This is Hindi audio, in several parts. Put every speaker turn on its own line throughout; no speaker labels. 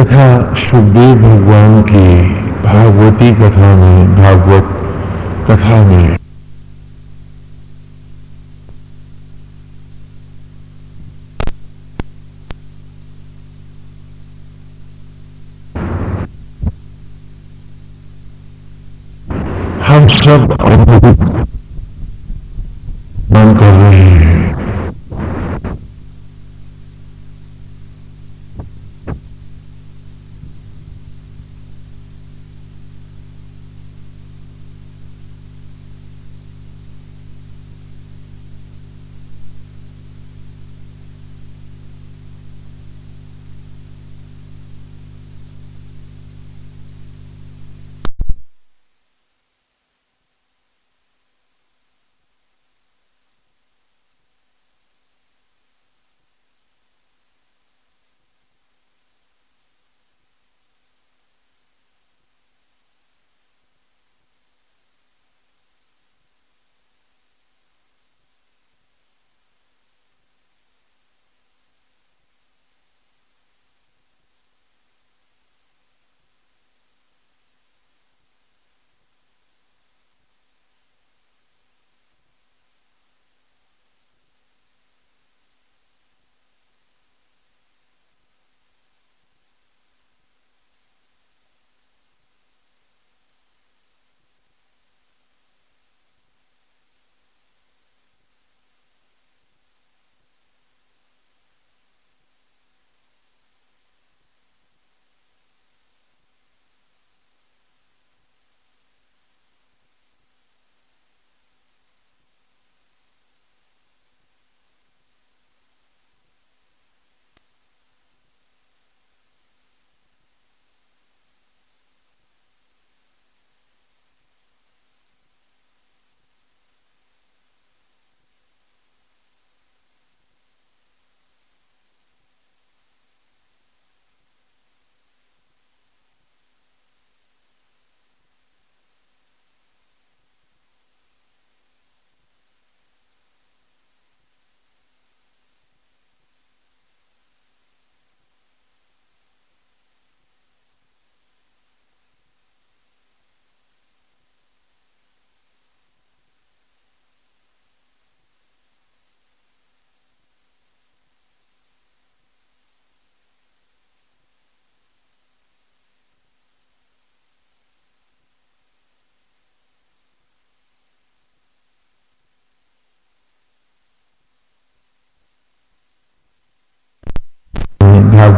कथा सुखदेव भगवान की भागवती कथा में भागवत कथा में। हम सब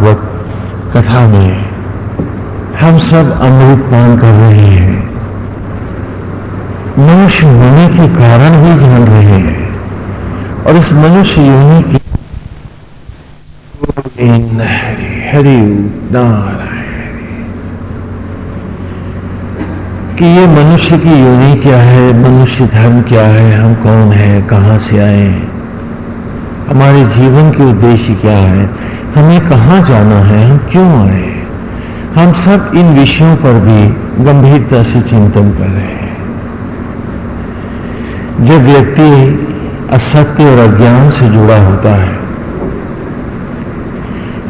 भागवत कथा में हम सब अमृत पान कर रहे हैं। मनुष्य होने के कारण भी जान रहे हैं। और इस मनुष्य योनि की हरि हरि नारायण। कि ये मनुष्य की योनि क्या है? मनुष्य धर्म क्या है? हम कौन है? कहाँ से आए हमारे जीवन के उद्देश्य क्या है? हमें कहाँ जाना है? हम क्यों आए? हम सब इन विषयों पर भी गंभीरता से चिंतन कर रहे हैं। जब व्यक्ति असत्य और अज्ञान से जुड़ा होता है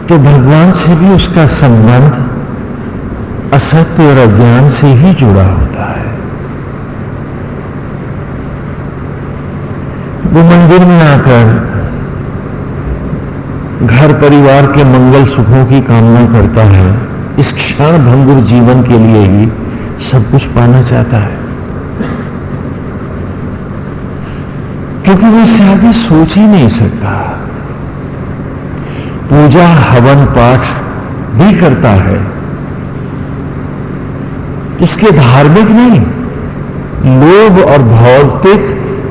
तो भगवान से भी उसका संबंध असत्य और अज्ञान से ही जुड़ा होता है। वो मंदिर में आकर घर परिवार के मंगल सुखों की कामना करता है, इस क्षण भंगुर जीवन के लिए ही सब कुछ पाना चाहता है। क्योंकि वो इससे आगे सोच ही नहीं सकता। पूजा, हवन, पाठ भी करता है। उसके धार्मिक नहीं, लोभ और भौतिक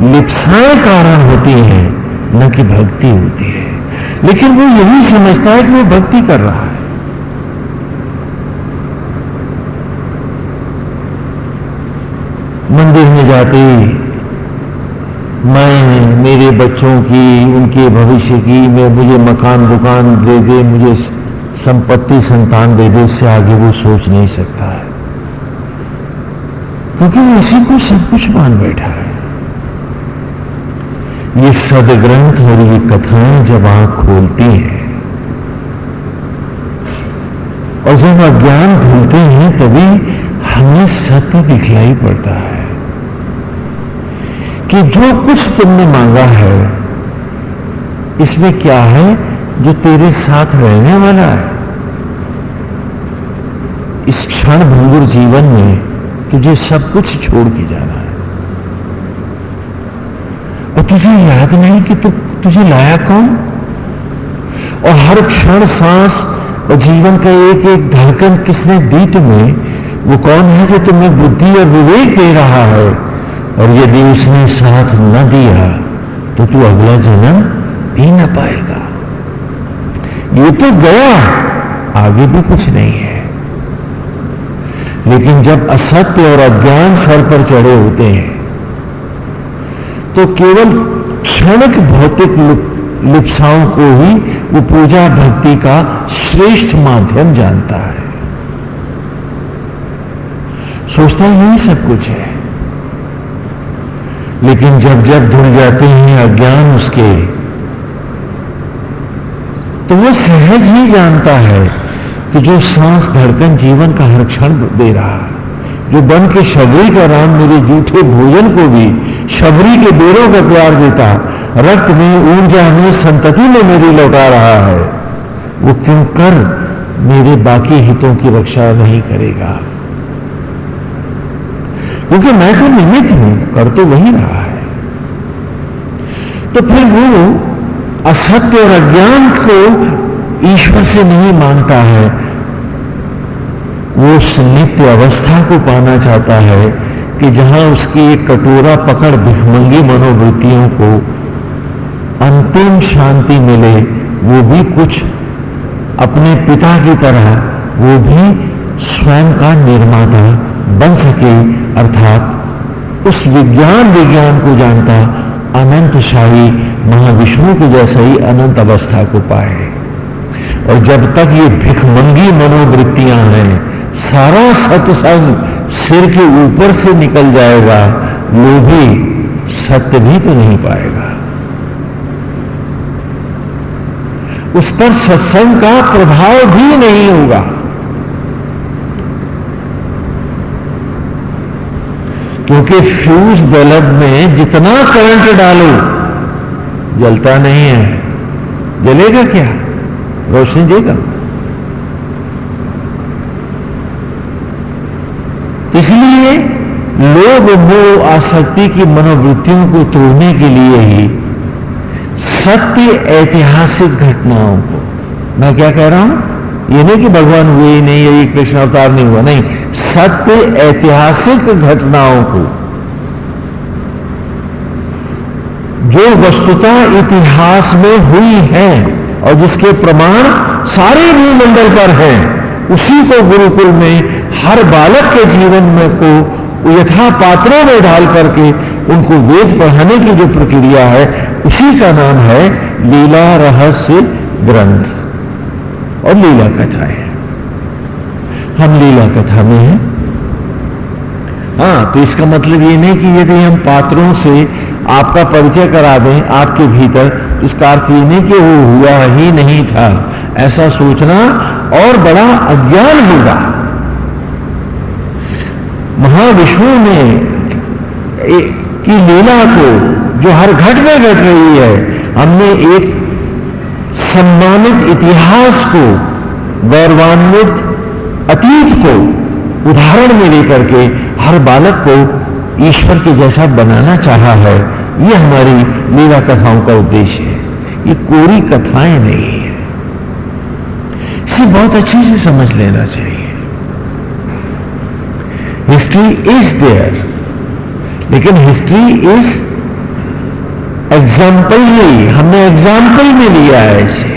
लिप्साएँ कारण होती हैं, न कि भक्ति होती है। लेकिन वो यही समझता है कि वो भक्ति कर रहा है। मंदिर में जाते मैं, मेरे बच्चों की, उनके भविष्य की, मैं, मुझे मकान, दुकान दे दे, मुझे संपत्ति, संतान दे दे, इससे आगे वो सोच नहीं सकता है। क्योंकि वो इसी को सब कुछ मान बैठा है। ये सदग्रंथ और ये कथाएँ जब आँख खोलती हैं और जब अज्ञान धुलते हैं, तभी हमें सत्य दिखलाई पड़ता है कि जो कुछ तुमने मांगा है, इसमें क्या है जो तेरे साथ रहने वाला है? इस क्षण भंगुर जीवन में तुझे सब कुछ छोड़ के जाना तुझे याद नहीं कि तु, तुझे लाया कौन? और हर क्षण सांस और जीवन का एक एक धड़कन किसने दी तुम्हें? वो कौन है जो तुम्हें बुद्धि और विवेक दे रहा है? और यदि उसने साथ न दिया तो तू अगला जन्म भी न पाएगा। ये तो गया आगे भी कुछ नहीं है। लेकिन जब असत्य और अज्ञान सर पर चढ़े होते हैं तो केवल क्षणिक भौतिक लिप्साओं को ही वो पूजा भक्ति का श्रेष्ठ माध्यम जानता है। सोचता यही सब कुछ है। लेकिन जब जब धुल जाते हैं अज्ञान उसके तो वो सहज ही जानता है कि जो सांस धड़कन जीवन का हर क्षण दे रहा है। जो बन के शबरी का राम मेरे जूठे भोजन को भी शबरी के बेरों का प्यार देता, रक्त में ऊर्जा में संतति में मेरी लौटा रहा है। वो क्यों कर मेरे बाकी हितों की रक्षा नहीं करेगा? क्योंकि मैं तो निमित्त हूँ, कर तो वही रहा है। तो फिर वो असत्य और अज्ञान को ईश्वर से नहीं माँगता है वो उस नित्य अवस्था को पाना चाहता है कि जहाँ उसकी एक कटोरा पकड़ भिखमंगी मनोवृत्तियों को अंतिम शांति मिले, वो भी कुछ अपने पिता की तरह, वो भी स्वयं का निर्माता बन सके, अर्थात उस विज्ञान विज्ञान को जानता अनंत शाही महाविष्णु के जैसा ही अनंत अवस्था को पाए। और जब तक ये भिखमंगी मनोवृत्तियाँ हैं सारा सत्संग सिर के ऊपर से निकल जाएगा, लोभी सत्य भी तो नहीं पाएगा। उस पर सत्संग का प्रभाव भी नहीं होगा। क्योंकि फ्यूज बल्ब में जितना करंट डालो, जलता नहीं है। जलेगा क्या? रोशनी देगा इसलिए लोग मोह आसक्ति की मनोवृत्तियों को तोड़ने के लिए ही सत्य ऐतिहासिक घटनाओं को। मैं क्या कह रहा हूँ? ये नहीं कि भगवान हुए ही नहीं यही कृष्ण अवतार नहीं हुआ। नहीं, सत्य ऐतिहासिक घटनाओं को। जो वस्तुता इतिहास में हुई है और जिसके प्रमाण सारे भूमंडल पर हैं, उसी को गुरुकुल में हर बालक के जीवन में को यथा पात्रों में डाल करके उनको वेद पढ़ाने की जो प्रक्रिया है, उसी का नाम है लीला रहस्य ग्रंथ और लीला कथा है। हम लीला कथा में हैं। हाँ तो इसका मतलब ये नहीं कि यदि हम पात्रों से आपका परिचय करा दें आपके भीतर तो इसका अर्थ ये नहीं कि वो हुआ ही नहीं था। ऐसा सोचना और बड़ा अज्ञान होगा। महाविष्णु ने की लीला को, जो हर घट में घट रही है, हमने एक सम्मानित इतिहास को, गौरवान्वित अतीत को उदाहरण में लेकर के हर बालक को ईश्वर के जैसा बनाना चाहा है, ये हमारी लीला कथाओं का उद्देश्य है। ये कोरी कथाएँ नहीं है। इसे बहुत अच्छे से समझ लेना चाहिए। हिस्ट्री इज़ देयर लेकिन हिस्ट्री इज़ एग्ज़ाम्पल ही हमने एग्ज़ाम्पल में लिया है इसे।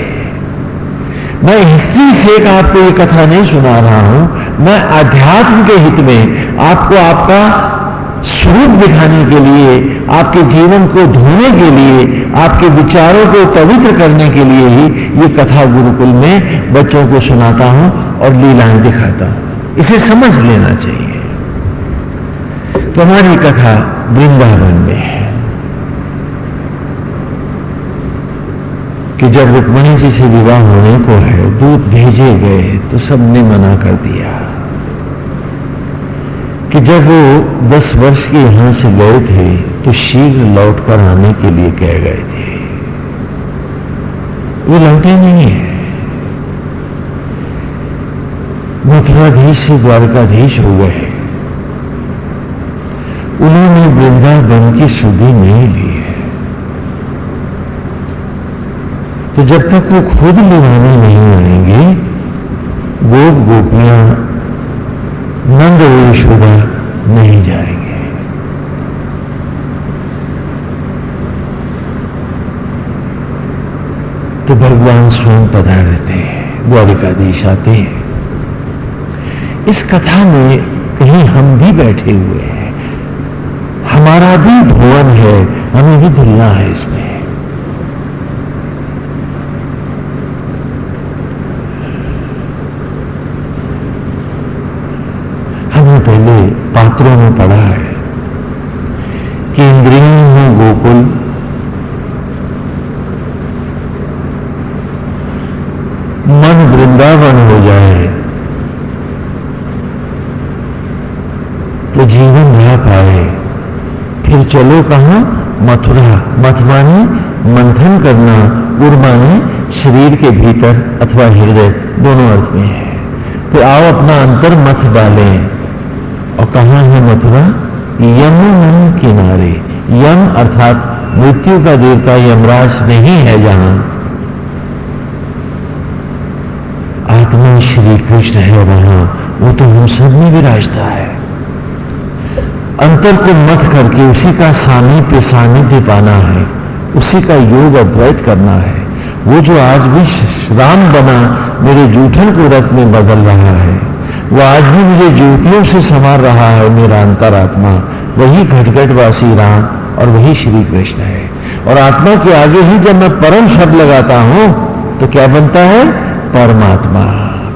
मैं हिस्ट्री से एक आपको ये कथा नहीं सुना रहा हूँ, मैं अध्यात्म के हित में आपको आपका स्वरूप दिखाने के लिए, आपके जीवन को धोने के लिए, आपके विचारों को पवित्र करने के लिए ही ये कथा गुरुकुल में बच्चों को सुनाता हूँ और लीलाएँ दिखाता हूँ। इसे समझ लेना चाहिए। तो हमारी कथा वृंदावन में है। कि जब रुक्मणी जी से विवाह होने को है, दूत भेजे गए तो सबने मना कर दिया। कि जब वो दस वर्ष के यहाँ से गए थे तो शीघ्र लौटकर आने के लिए कह गए थे। वो लौटे नहीं है। मथुराधीश से द्वारकाधीश हो गए उन्होंने वृंदावन की शुद्धि नहीं ली है। तो जब तक वो खुद लिवाने नहीं आएँगे गोप गोपियाँ नंद और यशोदा नहीं जाएँगे। तो भगवान स्वयं पधारते हैं द्वारिकाधीश आते हैं। इस कथा में कहीं हम भी बैठे हुए हैं। हमारा भी भुवन है, हमें भी धुलना है इसमें। हमने पहले पात्रों में पढ़ा है कि इंद्रियों में गोकुल, मन वृंदावन हो जाए तो जीवन रह पाए फिर चलो कहा? मथुरा। मथ माने मंथन करना उर माने शरीर के भीतर अथवा हृदय, दोनों अर्थ में है। तो आओ अपना अंतर मथ डालें। और कहा है मथुरा? यमुना किनारे। यम अर्थात मृत्यु का देवता यमराज नहीं है जहाँ। आत्मा श्री कृष्ण है वहाँ। वो तो हम सब में विराजता है। अंतर को मत करके उसी का सामीप्य सानिध्य पाना है, उसी का योग अद्वैत करना है। वो जो आज भी राम बना, मेरे जूठन को रथ में बदल रहा है। वो आज भी मुझे ज्योतियों से संवार रहा है, मेरा अंतरात्मा। वही घटघटवासी राम और वही श्री कृष्ण है। और आत्मा के आगे ही जब मैं परम शब्द लगाता हूँ तो क्या बनता है? परमात्मा।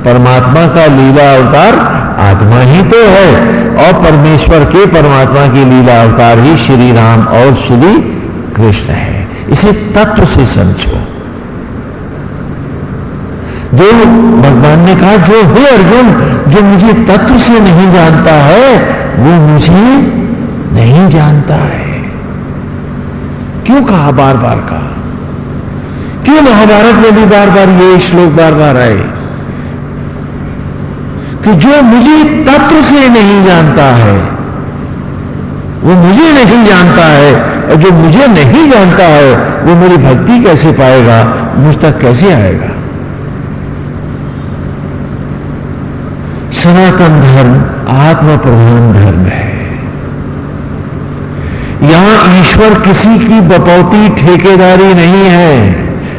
परमात्मा का लीला अवतार आत्मा ही तो है। और परमेश्वर के परमात्मा की लीला अवतार ही श्री राम और श्री कृष्ण है। इसे तत्व से समझो। जो भगवान ने कहा, जो है अर्जुन, जो मुझे तत्व से नहीं जानता है, वो मुझे नहीं जानता है। क्यों कहा बार बार कहा? क्यों महाभारत में भी बार बार ये श्लोक बार बार आए? कि जो मुझे तत्व से नहीं जानता है, वो मुझे नहीं जानता है, और जो मुझे नहीं जानता है, वो मेरी भक्ति कैसे पाएगा, मुझ तक कैसे आएगा? सनातन धर्म आत्म प्रधान धर्म है। यहाँ ईश्वर किसी की बपौती ठेकेदारी नहीं है।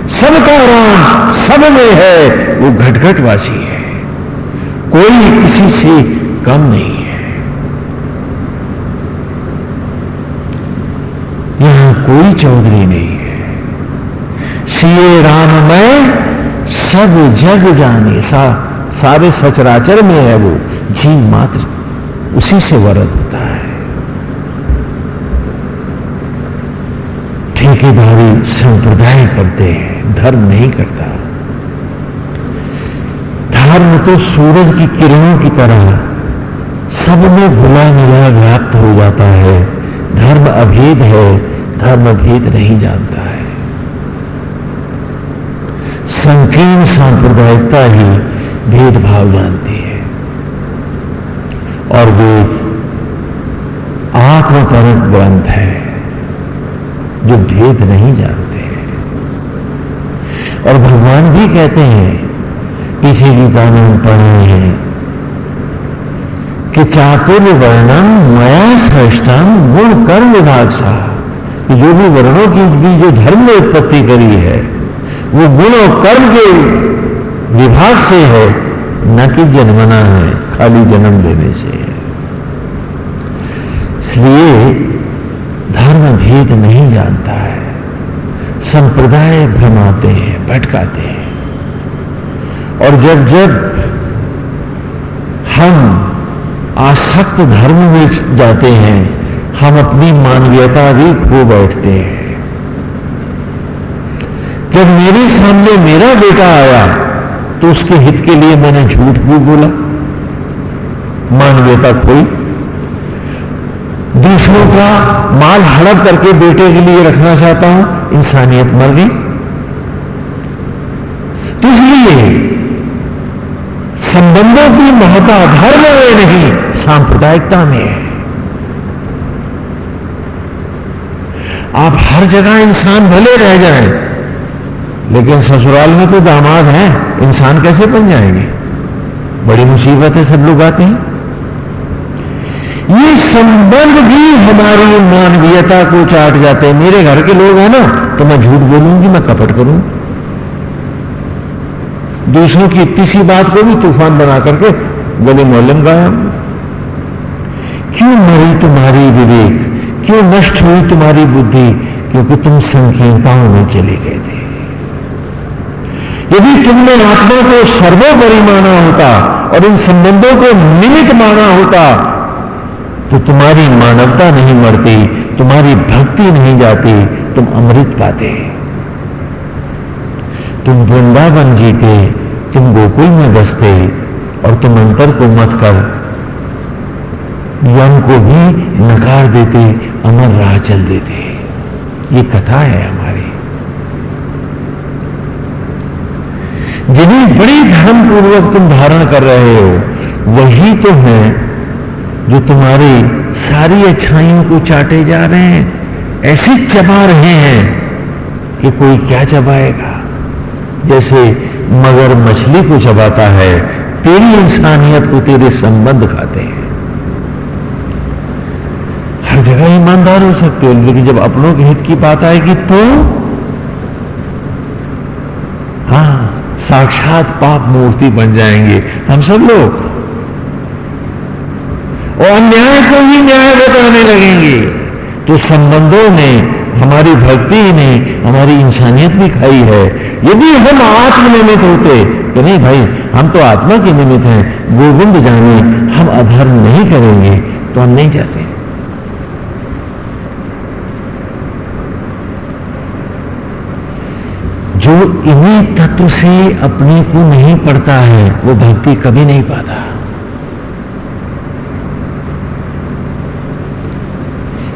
सबका राम सब में है, वो घटघटवासी है। कोई किसी से कम नहीं है। यहाँ कोई चौधरी नहीं है। सीए राम में सब जग जाने, सा, सारे सचराचर में है वो, जीव मात्र, उसी से वरद होता है। ठेकेदारी संप्रदाय करते हैं, धर्म नहीं करता। धर्म तो सूरज की किरणों की तरह सब में भुला मिला व्याप्त हो जाता है। धर्म अभेद है, धर्म भेद नहीं जानता है। संकीर्ण सांप्रदायिकता ही भेदभाव जानती है। और वेद आत्मपरक ग्रंथ है, जो भेद नहीं जानते हैं। और भगवान भी कहते हैं पीछे गीता में हम पढ़े हैं। कि चातुर्य वर्णन, मया श्रेष्ठम, गुण कर्म विभाग सा जो भी वर्णों की भी जो धर्म ने उत्पत्ति करी है, वो गुण और कर्म के विभाग से है, न कि जन्मना है, खाली जन्म लेने से है। इसलिए धर्म भेद नहीं जानता है। संप्रदाय भ्रमाते हैं, भटकाते हैं। और जब जब हम आसक्त धर्म में जाते हैं, हम अपनी मानवीयता भी खो बैठते हैं। जब मेरे सामने मेरा बेटा आया तो उसके हित के लिए मैंने झूठ भी बोला? मानवीयता खोई। दूसरों का माल हड़प करके बेटे के लिए रखना चाहता हूँ, इंसानियत मर गई तो इसलिए संबंधों की महत्ता धर्म में नहीं, सांप्रदायिकता में है। आप हर जगह इंसान भले रह जाए, लेकिन ससुराल में तो दामाद है, इंसान कैसे बन जाएँगे? बड़ी मुसीबत है सब लोग आते हैं। ये संबंध भी हमारी मानवीयता को चाट जाते हैं। मेरे घर के लोग हैं ना तो मैं झूठ बोलूँगी, मैं कपट करूँ दूसरों की इतनी सी बात को भी तूफ़ान बना करके गले मोलम गाया। क्यों मरी तुम्हारी विवेक? क्यों नष्ट हुई तुम्हारी बुद्धि? क्योंकि तुम संकीर्णताओं में चले गए थे। यदि तुमने आत्मा को सर्वोपरि माना होता और इन संबंधों को निमित माना होता तो तुम्हारी मानवता नहीं मरती, तुम्हारी भक्ति नहीं जाती, तुम अमृत पाते। तुम वृंदावन जीते तुम गोकुल में बसते और तुम अंतर को मत कर। यम को भी नकार देते, अमर राह चल देते। ये कथा है हमारी। जिन्हें बड़ी धर्म पूर्वक तुम धारण कर रहे हो, वही तो है जो तुम्हारी सारी अच्छाइयों को चाटे जा रहे हैं। ऐसे चबा रहे हैं कि कोई क्या चबाएगा? जैसे मगर मछली को चबाता है, तेरी इंसानियत को तेरे संबंध खाते हैं। हर जगह ईमानदार हो सकते हो, लेकिन जब अपनों के हित की बात आएगी तो? हाँ साक्षात पाप मूर्ति बन जाएँगे। हम सब लोग। और अन्याय को ही न्याय बताने लगेंगे। तो संबंधों ने हमारी भक्ति ने हमारी इंसानियत भी खाई है। यदि हम आत्मनिमित होते तो नहीं भाई, हम तो आत्मा के निमित्त हैं। गोविंद जाने, हम अधर्म नहीं करेंगे तो हम नहीं जाते। जो इन्हीं तत्व से अपने को नहीं पड़ता है, वो भक्ति कभी नहीं पाता।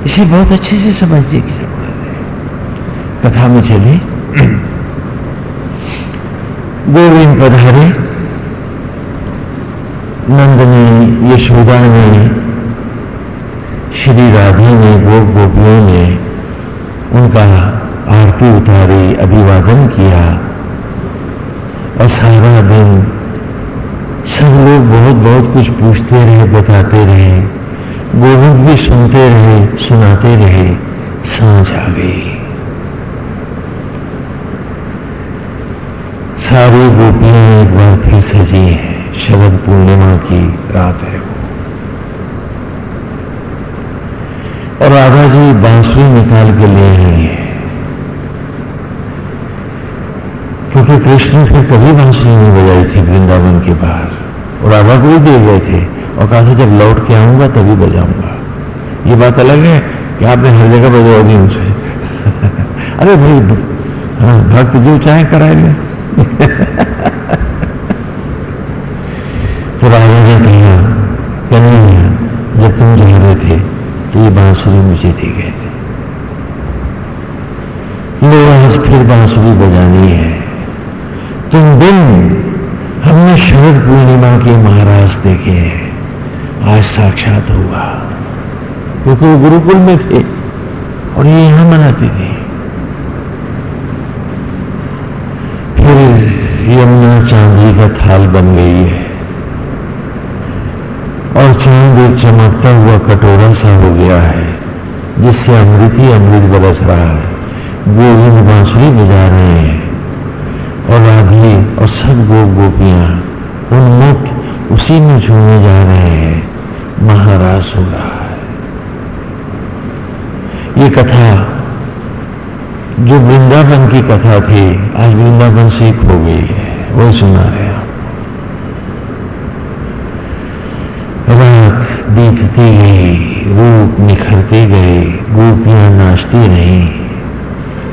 इसे बहुत अच्छे से समझने की ज़रूरत है कथा में चले। गोविंद पधारे। नंद ने यशोदा ने, श्री राधे ने, गोप गोपियों ने उनका आरती उतारी, अभिवादन किया। और सारा दिन सब लोग बहुत बहुत कुछ पूछते रहे, बताते रहे। गोविंद भी सुनते रहे, सुनाते रहे। साँझ आ गई। सारी गोपियाँ एक बार फिर सजी हैं शरद पूर्णिमा की रात है वो। और राधा जी बांसुरी निकाल के ले आई है। क्योंकि कृष्ण फिर कभी बांसुरी नहीं बजाई थी वृंदावन के बाहर। और राधा को भी दे गए थे और कहा था, जब लौट के आऊँगा तभी बजाऊँगा। ये बात अलग है कि आपने हर जगह बजवा दी उनसे। अरे भाई हाँ भक्त जो चाहे कराएँगे तो राजा ने कहा, कन्हैया, जब तुम जा रहे थे तो ये बांसुरी मुझे दे गए थे। आज फिर बांसुरी बजानी है। तुम बिन हमने शरद पूर्णिमा के महाराज देखे हैं। आज साक्षात हुआ। क्योंकि वो गुरुकुल में थे और ये यहाँ मनाती थी फिर यमुना चांदी का थाल बन गई है और चाँद एक चमकता हुआ कटोरा सा हो गया है, जिससे अमृत ही अमृत बरस रहा है। गोविंद बांसुरी बजा रहे हैं और राधे और सब गोप गोपियाँ उन्मुक्त उसी में झूमे जा रहे हैं। महाराज हो रहा है। ये कथा जो वृंदावन की कथा थी, आज वृंदावन से हो गई है। वो सुना रहे रात बीतती गई, रूप निखरते गए गोपियाँ नाचती रही।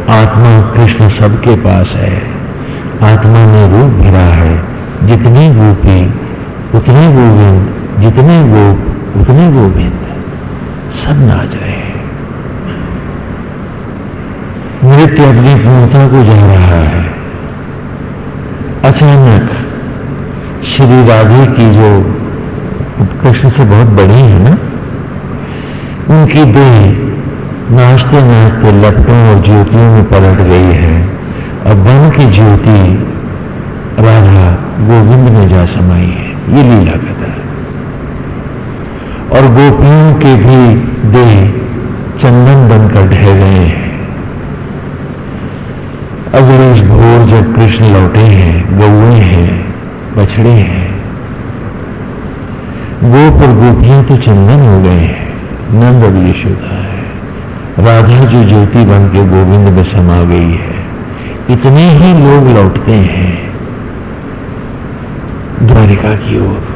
आत्मा कृष्ण सबके पास है। आत्मा में रूप भरा है। जितनी गोपी, उतने गोविंद, जितने गोप, उतने गोविंद सब नाच रहे हैं। नृत्य अपनी पूर्णता को जा रहा है। अचानक श्री राधे की जो कृष्ण से बहुत बड़ी है ना, उनकी देह नाचते नाचते लपटों और ज्योतियों में पलट गई है। और वन की ज्योति राधा गोविंद में जा समाई है, ये लीला कथा है। और गोपियों के भी देह चंदन बनकर ढह गए हैं। अगले भोर जब कृष्ण लौटे हैं, गौए हैं, बछड़े हैं, गोप और गोपियाँ तो चंदन हो गए हैं, नंद अब यशोदा है। राधा जो ज्योति बन के गोविंद में समा गई है। इतने ही लोग लौटते हैं। द्वारिका की ओर।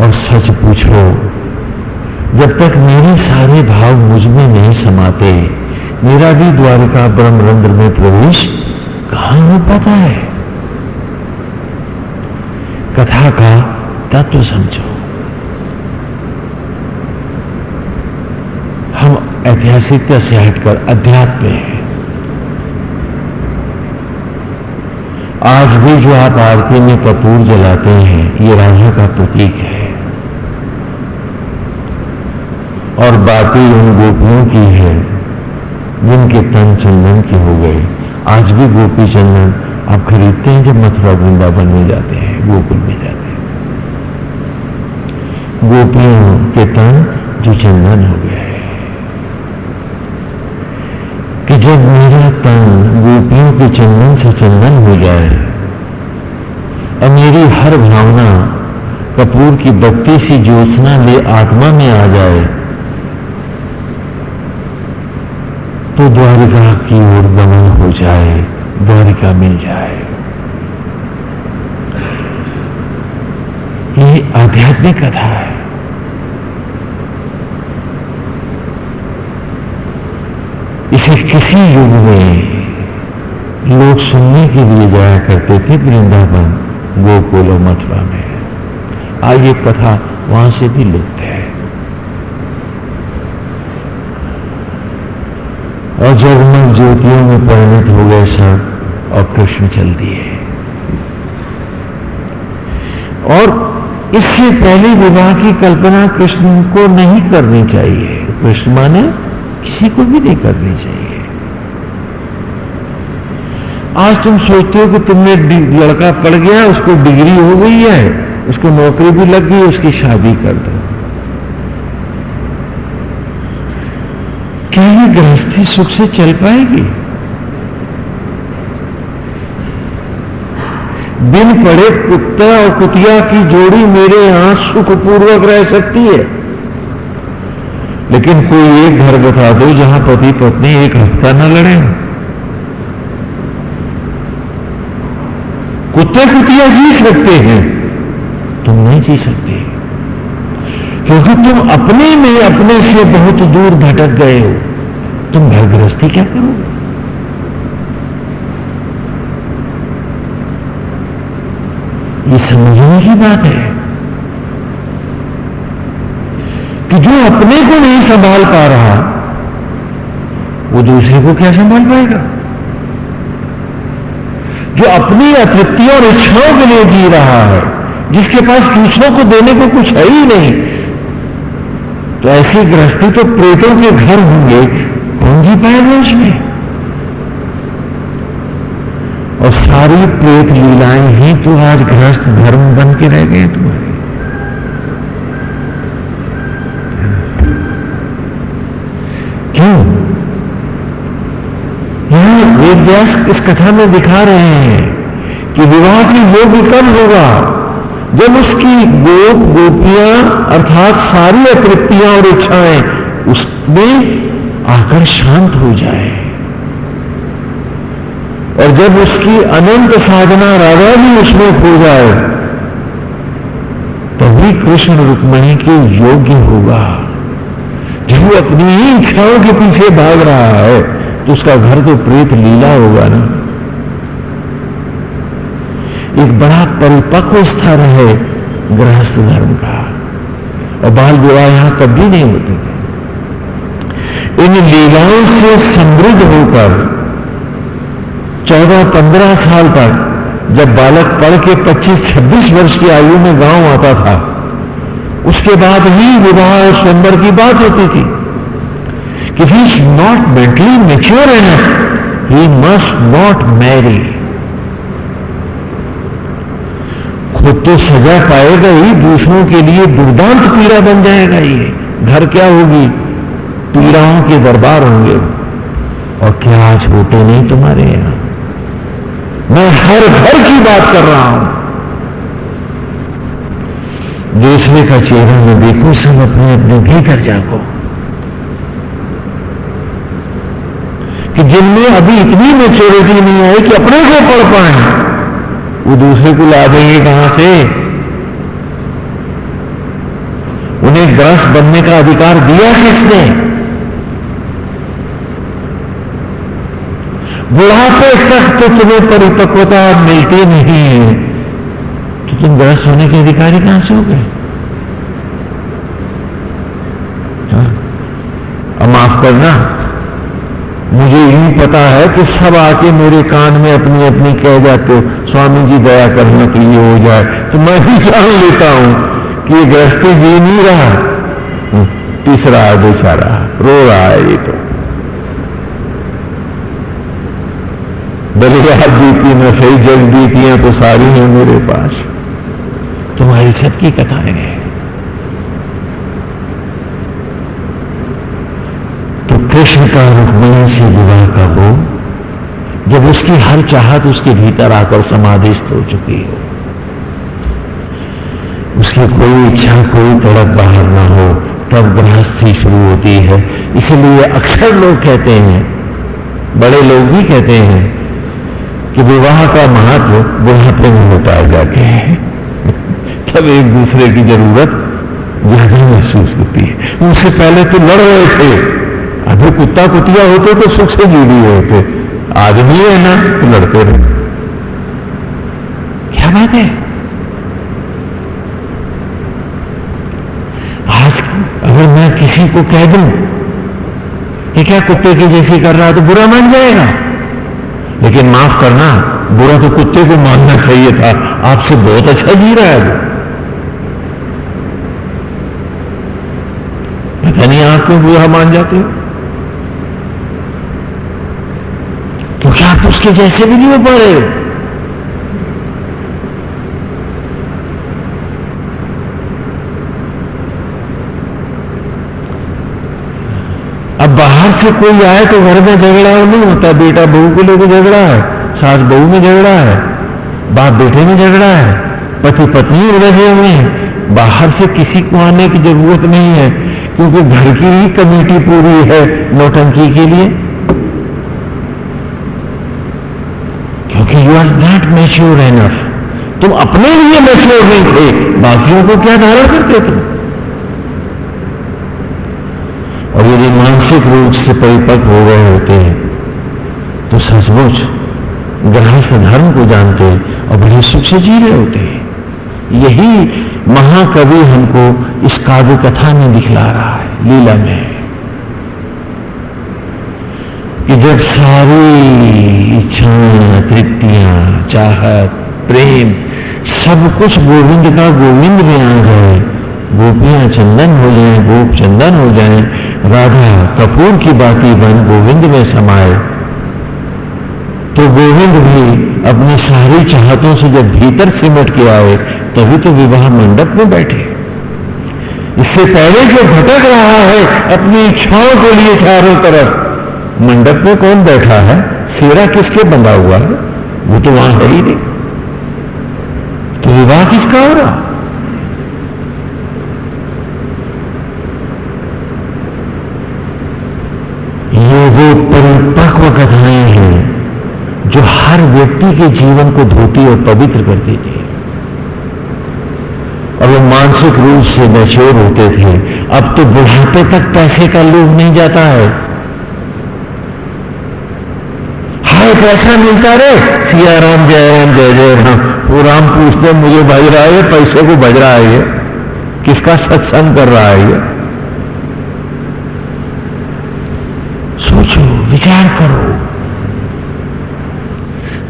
और सच पूछो, जब तक मेरे सारे भाव मुझमें नहीं समाते मेरा भी द्वारिका ब्रह्मरंध्र में प्रवेश कहाँ हो पाता है? कथा का तत्व समझो। हम ऐतिहासिकता से हटकर अध्यात्म हैं। आज भी जो आप आरती में कपूर जलाते हैं, ये राजा का प्रतीक है। और बातें उन गोपियों की है जिनके तन चंदन के हो गए। आज भी गोपी चंदन आप खरीदते हैं जब मथुरा वृंदावन में जाते हैं, गोकुल में जाते हैं। गोपियों के तन जो चंदन हो गया है। कि जब मेरा तन गोपियों के चंदन से चंदन हो जाए, और मेरी हर भावना कपूर की बत्ती सी ज्योत्ना ले आत्मा में आ जाए तो द्वारिका की ओर गमन हो जाए, द्वारिका मिल जाए। ये आध्यात्मिक कथा है। इसे किसी युग में लोग सुनने के लिए जाया करते थे, वृंदावन, गोकुल और मथुरा में। आज ये कथा वहाँ से भी लुप्त है। जगमग ज्योतियों में परिणत हो गए सब और कृष्ण चल दिए। और इससे पहले विवाह की कल्पना कृष्ण को नहीं करनी चाहिए। कृष्ण माने किसी को भी नहीं करनी चाहिए। आज तुम सोचते हो कि तुमने लड़का पढ़ गया, उसको डिग्री हो गई है, उसको नौकरी भी लग गई, उसकी शादी कर दो क्या ये गृहस्थी सुख से चल पाएगी। बिन पड़े कुत्ता और कुतिया की जोड़ी मेरे यहाँ सुखपूर्वक रह सकती है। लेकिन कोई एक घर बता दो जहाँ पति पत्नी एक हफ़्ता न लड़े कुत्ते कुतिया जी सकते हैं, तुम नहीं जी सकते। क्योंकि तुम अपने में अपने से बहुत दूर भटक गए हो। तुम घर गृहस्थी क्या करोगे? ये समझने की बात है कि जो अपने को नहीं संभाल पा रहा, वो दूसरे को क्या संभाल पाएगा? जो अपनी अतृप्तियों और इच्छाओं के लिए जी रहा है, जिसके पास दूसरों को देने को कुछ है ही नहीं तो ऐसी गृहस्थी तो प्रेतों के घर होंगे कौन जी पाएगा उसमें। और सारी प्रेत लीलाएँ ही तो आज गृहस्थ धर्म बन के रह गए तुम्हारे। व्यास इस कथा में दिखा रहे हैं कि विवाह की योग्य कब होगा? जब उसकी गोप, गोपियाँ, अर्थात सारी अतृप्तियाँ और इच्छाएँ, उसमें आकर शांत हो जाए। और जब उसकी अनंत साधना राधा भी उसमें खो जाए, तभी कृष्ण रुक्मणी के योग्य होगा। जो अपनी ही इच्छाओं के पीछे भाग रहा है तो उसका घर तो प्रेत लीला होगा ना। एक बड़ा परिपक्व स्तर है गृहस्थ धर्म का। और बाल विवाह यहाँ कभी नहीं होते थे। इन लीलाओं से समृद्ध होकर चौदह पंद्रह साल तक, जब बालक पढ़ के 25-26 वर्ष की आयु में गाँव आता था, उसके बाद ही विवाह और स्वयंवर की बात होती थी कि he is not mentally mature enough he must not marry खुद तो सजा पाएगा ही दूसरों के लिए दुर्दांत पीड़ा बन जाएगा ये। घर क्या होगी? पीड़ाओं के दरबार होंगे। और क्या आज होते नहीं तुम्हारे यहाँ? मैं हर घर की बात कर रहा हूँ। दूसरे का चेहरा मैं देखो, सब अपने अपने भीतर जागो। कि जिनमें अभी इतनी मेच्योरिटी नहीं आई कि अपने को पढ़ पाए, वो दूसरे को ला देंगे कहाँ से? उन्हें ग्रस बनने का अधिकार दिया किसने? बुढ़ापे तक तो तुम्हें परिपक्वता मिलती नहीं है तो तुम ग्रस्त होने के अधिकारी कहाँ से हो गए? हाँ? अब माफ़ करना, मुझे यूँ पता है कि सब आके मेरे कान में अपनी अपनी कह जाते हो, स्वामी जी दया करने के लिए हो जाए। तो मैं भी जान लेता हूँ कि ये गृहस्थी जी नहीं रहा। तीसरा आदेश आ रहा, रो रहा है ये तो। बलिया बीती न सही जग बीतियाँ तो सारी हैं मेरे पास। तुम्हारी सबकी कथाएँ हैं। तो कृष्ण का रुक्मणी से विवाह का हो, जब उसकी हर चाहत उसके भीतर आकर समाधिस्थ हो चुकी हो। उसकी कोई इच्छा, कोई तड़प बाहर ना हो, तब गृहस्थी शुरू होती है। इसलिए अक्सर लोग कहते हैं, बड़े लोग भी कहते हैं कि विवाह का महत्व बुढ़ापे में होता है जाके। तब एक दूसरे की ज़रूरत ज़्यादा महसूस होती है। उससे पहले तो लड़ रहे थे। अभी कुत्ता कुतिया होते तो सुख से जी रहे होते। आदमी है ना तो लड़ते रहे। क्या बात है? आज अगर मैं किसी को कह दूँ कि क्या कुत्ते की जैसी कर रहा तो बुरा मान जाएगा। लेकिन माफ़ करना, बुरा तो कुत्ते को मानना चाहिए था। आपसे बहुत अच्छा जी रहा है पता नहीं आप क्यों बुरा मान जाते हो? क्योंकि आप उसके जैसे भी नहीं हो पा रहे हो अब बाहर से कोई आए तो घर में झगड़ा नहीं होता, बेटा बहू को लेकर झगड़ा है, सास बहू में झगड़ा है, बाप बेटे में झगड़ा है, पति पत्नी रहे हुए हैं, बाहर से किसी को आने की ज़रूरत नहीं है, क्योंकि घर की ही कमेटी पूरी है नौटंकी के लिए। क्योंकि you are not mature enough तुम अपने लिए मेच्योर नहीं थे, बाकियों को क्या धारण करते तुम और यदि मानसिक रूप से परिपक्व हो गए होते हैं तो सचमुच गृहस्थ धर्म को जानते और बड़े सुख से जी रहे होते हैं। यही महाकवि हमको इस काव्य कथा में दिखला रहा है, लीला में। कि जब सारी इच्छाएँ, तृप्तियाँ, चाहत, प्रेम, सब कुछ गोविंद का गोविंद में आ जाए, गोपियाँ चंदन हो जाए, गोप चंदन हो जाए राधा कपूर की बाती बन गोविंद में समाये। तो गोविंद भी अपनी सारी चाहतों से जब भीतर सिमट के आए, तभी तो विवाह मंडप में बैठे। इससे पहले जो भटक रहा है, अपनी इच्छाओं के लिए चारों तरफ़, मंडप में कौन बैठा है? सेरा किसके बंधा हुआ है? वो तो वहाँ है ही नहीं। तो विवाह किसका हो रहा? परिपक्व कथाएँ हैं, जो हर व्यक्ति के जीवन को धोती और पवित्र करती थी। और वो मानसिक रूप से मैच्योर होते थे। अब तो बुढ़ापे तक पैसे का लोभ नहीं जाता है। ये पैसा मिलता रहे सिया राम जय राम जय जय राम वो राम पूछते मुझे भज रहा है, पैसे को भज रहा है किसका सत्संग कर रहा है सोचो विचार करो।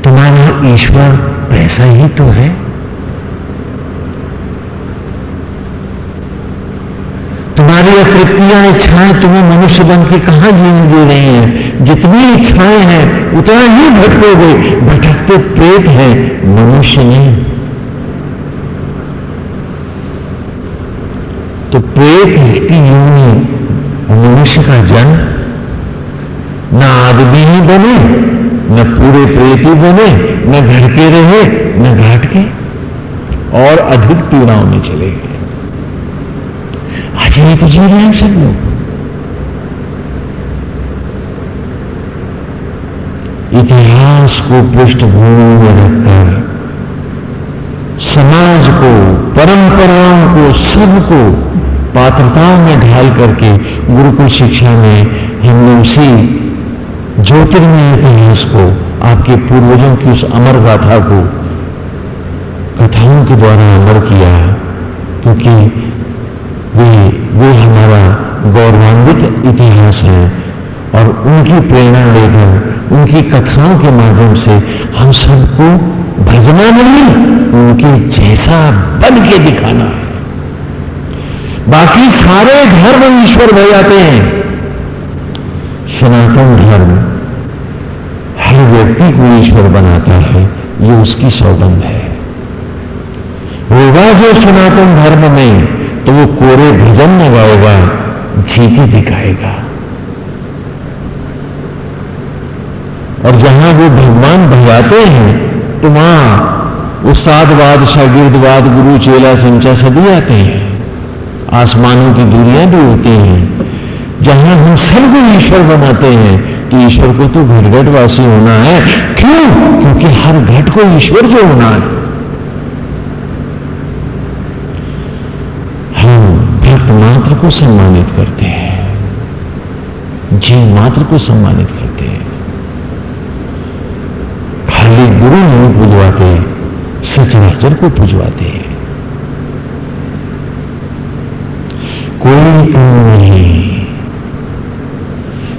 तुम्हारा ईश्वर पैसा ही तो है। तुम्हारी अतृप्तियाँ इच्छाएँ तुम्हें मनुष्य बन के कहाँ जीने दे रही हैं? जितनी इच्छाएँ हैं, उतना ही भटकोगे। भटकते प्रेत है, मनुष्य नहीं। तो प्रेत की योनि, मनुष्य का जन्म न आदमी ही बने, न पूरे प्रेत बने, न घर के रहे, न घाट के और अधिक पीड़ाओं में चले गए। आज नहीं तो जी रहे हैं सब लोग। इतिहास को पृष्ठभूमि में रखकर, समाज को, परंपराओं को, सबको पात्रताओं में ढाल करके गुरुकुल शिक्षा में हमने उसी ज्योतिर्मय इतिहास को आपके पूर्वजों की उस अमर गाथा को, कथाओं के द्वारा अमर किया है, क्योंकि वे, वो हमारा गौरवान्वित इतिहास है, और उनकी प्रेरणा लेकर, उनकी कथाओं के माध्यम से हम सबको भजना नहीं, उनके जैसा बन के दिखाना बाकी सारे धर्म ईश्वर हो जाते हैं। सनातन धर्म व्यक्ति को ईश्वर बनाता है, ये उसकी सौगंध है। होगा जो सनातन धर्म में तो वो कोरे भजन में गाएगा जी के दिखाएगा। और जहाँ वो भगवान भजाते हैं तो वहाँ उस्तादवाद शागिर्दवाद गुरु, चेला, संचा सभी आते हैं। आसमानों की दूरियाँ भी होती हैं। जहाँ हम सबको ईश्वर बनाते हैं ईश्वर को तो घट घटवासी होना है। क्यों? क्योंकि हर घट को ईश्वर जो होना है। हम भक्त मात्र को सम्मानित करते हैं। जीव मात्र को सम्मानित करते हैं। खाली गुरु नहीं पुजवाते सचराचर को पुजवाते हैं। कोई कम नहीं।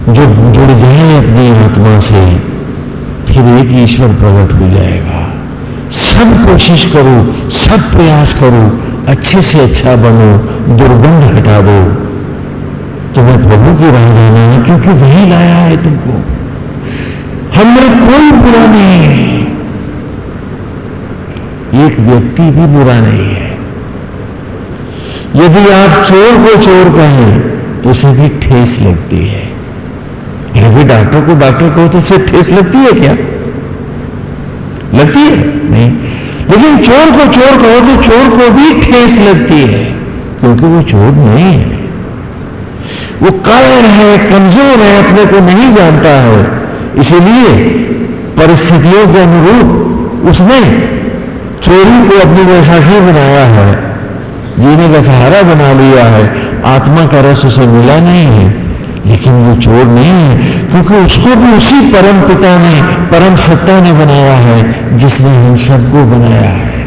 जो जुड़ जाए अपनी आत्मा से, फिर एक ईश्वर प्रकट हो जाएगा। सब कोशिश करो, सब प्रयास करो, अच्छे से अच्छा बनो, दुर्गंध हटा दो। तुम्हें प्रभु की राह जाना है, क्योंकि वही लाया है तुमको। हमें कोई बुरा नहीं है। एक व्यक्ति भी बुरा नहीं है। यदि आप चोर को चोर कहें तो उसे भी ठेस लगती है। यदि डॉक्टर को, डॉक्टर कहो तो उसे ठेस लगती है क्या? लगती है? नहीं। लेकिन चोर को, चोर कहो तो चोर को भी ठेस लगती है, क्योंकि वो चोर नहीं है। वो कायर है, कमज़ोर है, अपने को नहीं जानता है। इसीलिए परिस्थितियों के अनुरूप उसने चोरी को अपनी वैसाखी बनाया है, जीने का सहारा बना लिया है। आत्मा का रस उसे मिला नहीं है। लेकिन वो चोर नहीं है, क्योंकि उसको भी उसी परम पिता ने, परम सत्ता ने बनाया है, जिसने हम सबको बनाया है।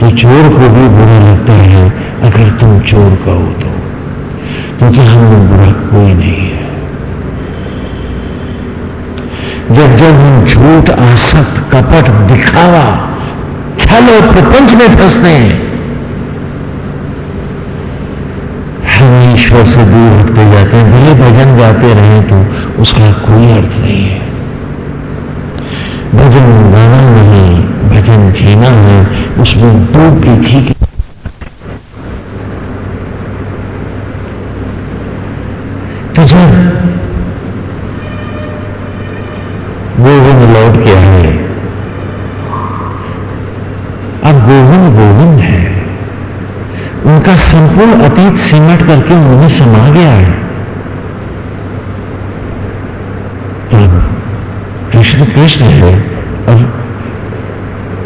तो चोर को भी बुरा लगता है, अगर तुम चोर कहो तो क्योंकि हम लोग बुरा कोई नहीं है। जब जब हम झूठ, आसक्त, कपट, दिखावा, छल और प्रपंच में फंसते हैं ईश्वर से दूर हटते जाते हैं, भले भजन गाते रहे तो उसका कोई अर्थ नहीं है। भजन गाना नहीं, भजन जीना है, उसमें डूब के छीके तो गोविंद लौट के आए। अब गोविंद संपूर्ण अतीत सिमट करके उन्हें समा गया है। तब कृष्ण कृष्ण है। और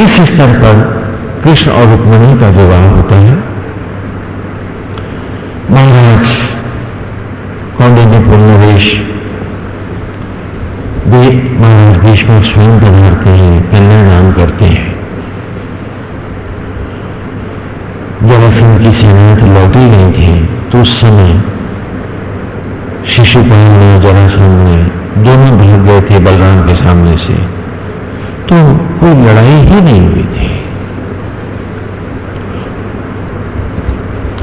इस स्तर पर कृष्ण और रुक्मणी का विवाह होता है। महाराज नरेश, वे महाराज भीष्म स्वयं पधारते हैं, कन्या कन्यादान करते हैं। की सेनाएँ तो लौटी गई थी। तो उस समय शिशुपाल ने जरासंध ने दोनों भाग गए थे बलराम के सामने से। तो कोई लड़ाई ही नहीं हुई थी।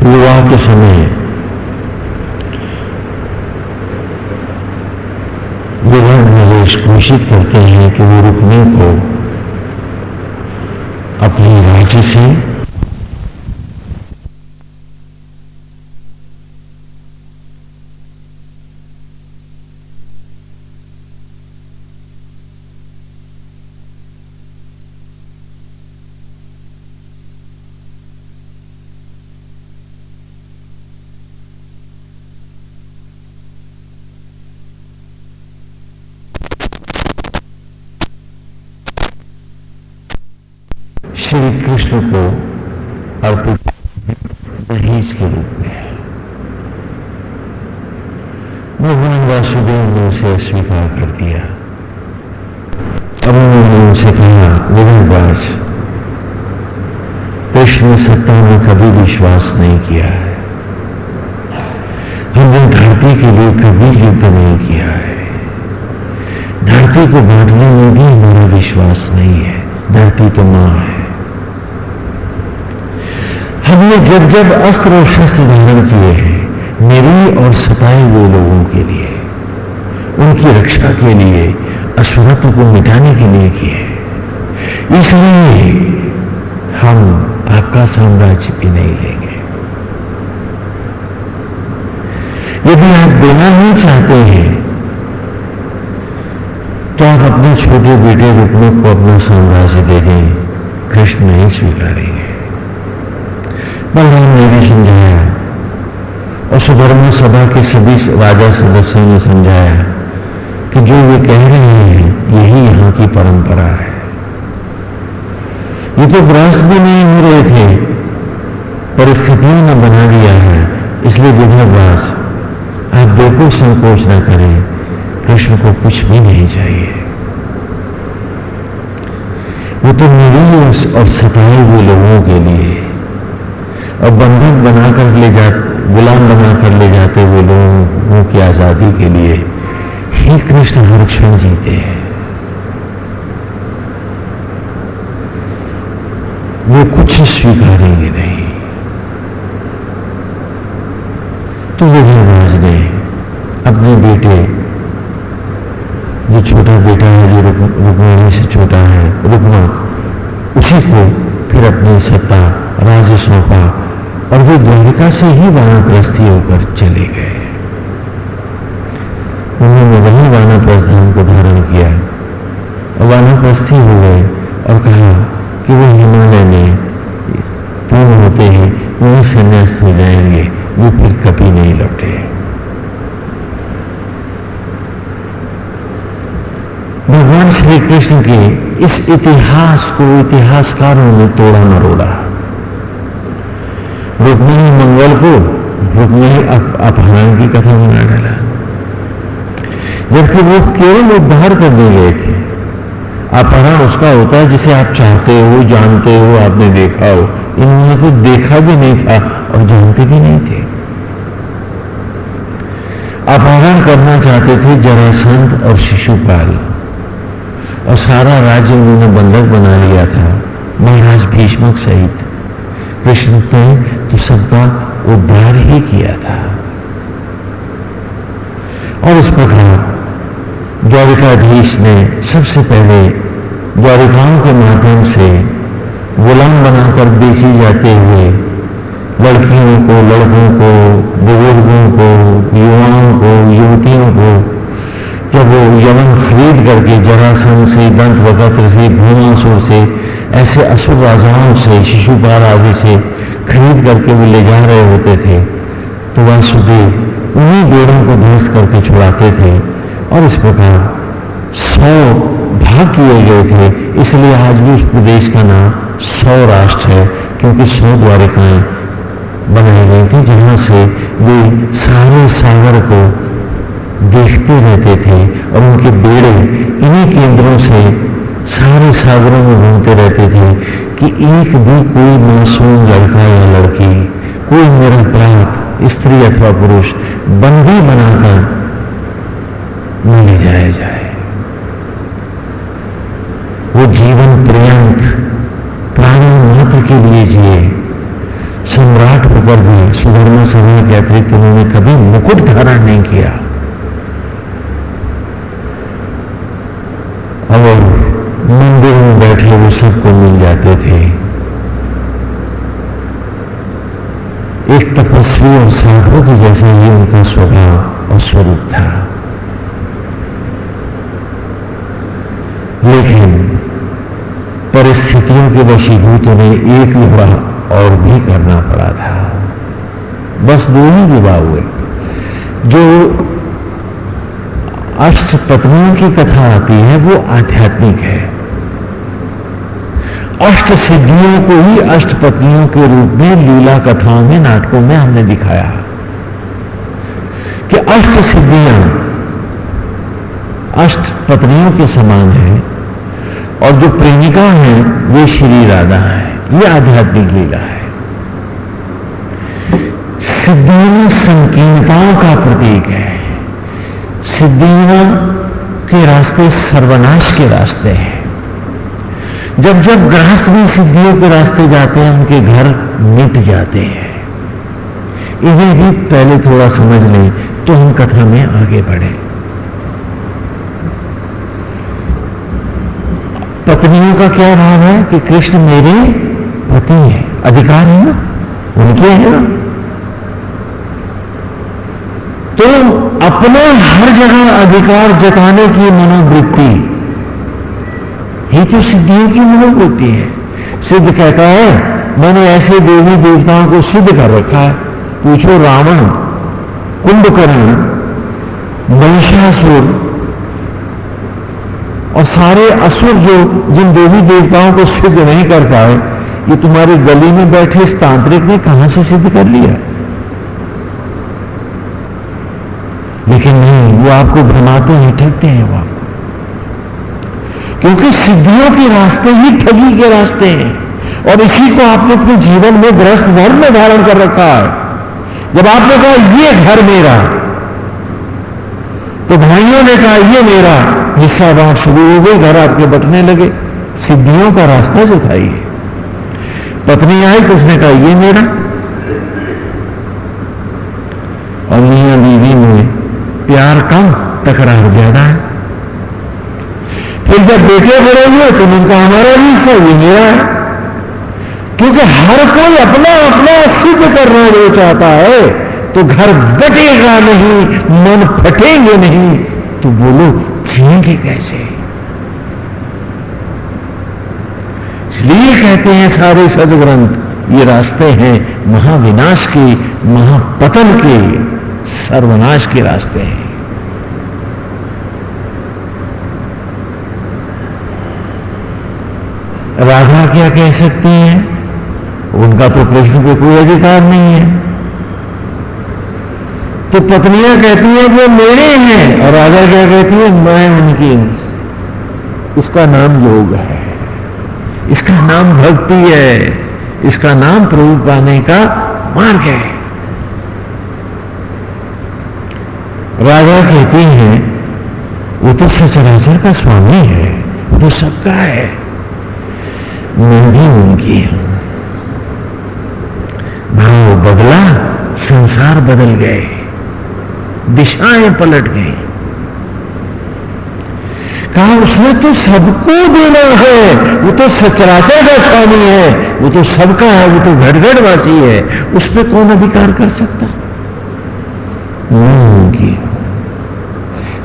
विवाह के समय विधान नरेश घोषित करते हैं कि वो रुकने को अपनी राज्य से उनसे कहा विघ्नवास कृष्ण सत्ता में कभी विश्वास नहीं किया है। हमने धरती के लिए कभी युद्ध नहीं किया है। धरती को बांटने में भी हमारा विश्वास नहीं है। धरती तो माँ है। हमने जब जब अस्त्र और शस्त्र धारण किए हैं, मेरी और सताए हुए लोगों के लिए, उनकी रक्षा के लिए असुरत्व को मिटाने के लिए किए। इसलिए हम आपका साम्राज्य भी नहीं लेंगे। यदि आप देना नहीं चाहते हैं तो आप अपने छोटे बेटे रुक्म को अपना साम्राज्य दे दें। कृष्ण नहीं स्वीकारेंगे। बलराम ने भी समझाया और सुधर्मा सभा के सभी राजा सदस्यों ने समझाया कि जो ये कह रहे हैं, यही यहाँ की परंपरा है। ये तो ग्रस्त भी नहीं हो रहे थे परिस्थितियों ने बना दिया है, इसलिए विधव्यास आप बिल्कुल संकोच न करें, कृष्ण को कुछ भी नहीं चाहिए। वो तो मेरी और सताए हुए लोगों के लिए, और बंधक बनाकर ले जा, गुलाम बनाकर ले जाते हुए लोगों की आज़ादी के लिए ही कृष्ण हर क्षण जीते हैं। वे कुछ स्वीकारेंगे नहीं। तो विजयराज ने अपने बेटे, जो छोटा बेटा है, जो रुक्मिणी से छोटा है, रुक्मा, उसी को फिर अपनी सत्ता राज्य सौंपा और वे द्वारिका से ही वहाँ वानप्रस्थी होकर चले गए। उन्होंने वही वानप्रस्थ धर्म को धारण किया और वानप्रस्थी हो गए और कहा कि वो हिमालय में पूर्ण होते हैं वही संन्यास्त हो जाएँगे, वो फिर कभी नहीं लौटे। भगवान श्री कृष्ण के इस इतिहास को इतिहासकारों ने तोड़ा मरोड़ा। रुक्मिणी मंगल को रुक्मिणी अपहरण की कथा बना डाला। जबकि वो केवल उद्धार करने गए थे। अपहरण उसका होता है जिसे आप चाहते हो, जानते हो, आपने देखा हो। इन्होंने तो देखा भी नहीं था और जानते भी नहीं थे। अपहरण करना चाहते थे जरासंध और शिशुपाल। और सारा राज्य उन्होंने बंधक बना लिया था। महाराज भीष्मक सहित। कृष्ण ने तो सबका उद्धार ही किया था। और इस प्रकार द्वारिकाधीश ने सबसे पहले द्वारिकाओं के माध्यम से गुलाम बनाकर बेची जाते हुए लड़कियों को, लड़कों को, बुज़ुर्गों को, युवाओं को, युवतियों को जब वो यमन खरीद करके जरासन से, दंत वगत्र से, भूमासुर से, ऐसे असुर राजाओं से, शिशुपाल आदि से खरीद करके वो ले जा रहे होते थे तो वासुदेव उन्हीं बेड़ों को ध्वस्त करके छुड़ाते थे। और इस प्रकार सौ भाग किए गए थे, इसलिए आज भी उस प्रदेश का नाम सौ राष्ट्र है, क्योंकि सौ द्वारिकाएँ बनाई गई थी, जहाँ से वे सारे सागर को देखते रहते थे और उनके बेड़े इन्हीं केंद्रों से सारे सागरों में घूमते रहते थे कि एक भी कोई मासूम लड़का या लड़की, कोई निरपराध स्त्री अथवा पुरुष बंदी बनाकर ले जाया जाए। वो जीवन पर्यंत प्राणी मात्र के लिए जिए। सम्राट होकर भी सुधर्मा सभा के अतिरिक्त उन्होंने कभी मुकुट धारण नहीं किया। और मंदिर में बैठे वो सबको मिल जाते थे। एक तपस्वी और साधु के जैसा ही उनका स्वभाव और स्वरूप था। लेकिन परिस्थितियों के वशीभूत उन्हें एक विवाह और भी करना पड़ा था। बस दो ही विवाह हुए। जो अष्ट पत्नियों की कथा आती है, वो आध्यात्मिक है। अष्ट सिद्धियों को ही अष्ट पत्नियों के रूप में लीला कथाओं में, नाटकों में हमने दिखाया कि अष्ट सिद्धियाँ अष्ट पत्नियों के समान है। और जो प्रेमिका है, वे श्री राधा है। ये आध्यात्मिक लीला है। सिद्धियाँ संकीर्णताओं का प्रतीक है। सिद्धियाँ के रास्ते सर्वनाश के रास्ते हैं। जब जब गृहस्थ भी सिद्धियों के रास्ते जाते हैं, उनके घर मिट जाते हैं। इन्हें भी पहले थोड़ा समझ लें तो हम कथा में आगे बढ़े। पत्नियों का क्या भाव है कि कृष्ण मेरे पति है? अधिकार है ना? उनके है? ना तो अपने हर जगह अधिकार जताने की मनोवृत्ति। ही तो सिद्धियों की मनोवृत्ति है। सिद्ध कहता है, मैंने ऐसे देवी देवताओं को सिद्ध कर रखा है। पूछो रावण, कुंभकर्ण, महिषासुर और सारे असुर जो जिन देवी देवताओं को सिद्ध नहीं कर पाए, ये तुम्हारी गली में बैठे इस तांत्रिक ने कहाँ से सिद्ध कर लिया? लेकिन नहीं, वो आपको भ्रमाते हैं, ठगते हैं वो क्योंकि सिद्धियों के रास्ते ही ठगी के रास्ते हैं। और इसी को आपने अपने जीवन में ग्रस्त धर्म में धारण कर रखा है। जब आपने कहा, ये घर मेरा तो भाइयों ने कहा, ये मेरा। बांट शुरू हो गई घर आपके बटने लगे। सिद्धियों का रास्ता जो था ये। पत्नी आई तो उसने कहा, ये मेरा। और मियाँ बीवी में प्यार कम, तकरार ज़्यादा है। फिर जब बेटे बड़े हुए तो उनका हमारा भी हिस्सा, ये मेरा है। क्योंकि हर कोई अपना अपना सिद्ध करना जो चाहता है तो घर बटेगा नहीं, मन फटेंगे नहीं। तो बोलो, जिएँगे कैसे? इसलिए कहते हैं सारे सदग्रंथ, ये रास्ते हैं महाविनाश के, महापतन के, सर्वनाश के रास्ते हैं। राधा क्या कह सकती हैं? उनका तो कृष्ण पे कोई अधिकार नहीं है। तो पत्नियाँ कहती हैं वो मेरे हैं और राजा क्या कहती है, मैं उनकी हूँ। इसका नाम योग है। इसका नाम भक्ति है। इसका नाम प्रभु पाने का मार्ग है। राजा कहती हैं, वो तो सचराचर का स्वामी है। वो तो सबका है। मैं भी उनकी हूँ। भाव बदला, संसार बदल गए। दिशाएँ पलट गई। कहा, उसने तो सबको देना है, वो तो सचराचर का स्वामी है, वो तो सबका है, वो तो घट है, उस पर कौन अधिकार कर सकता? उनकी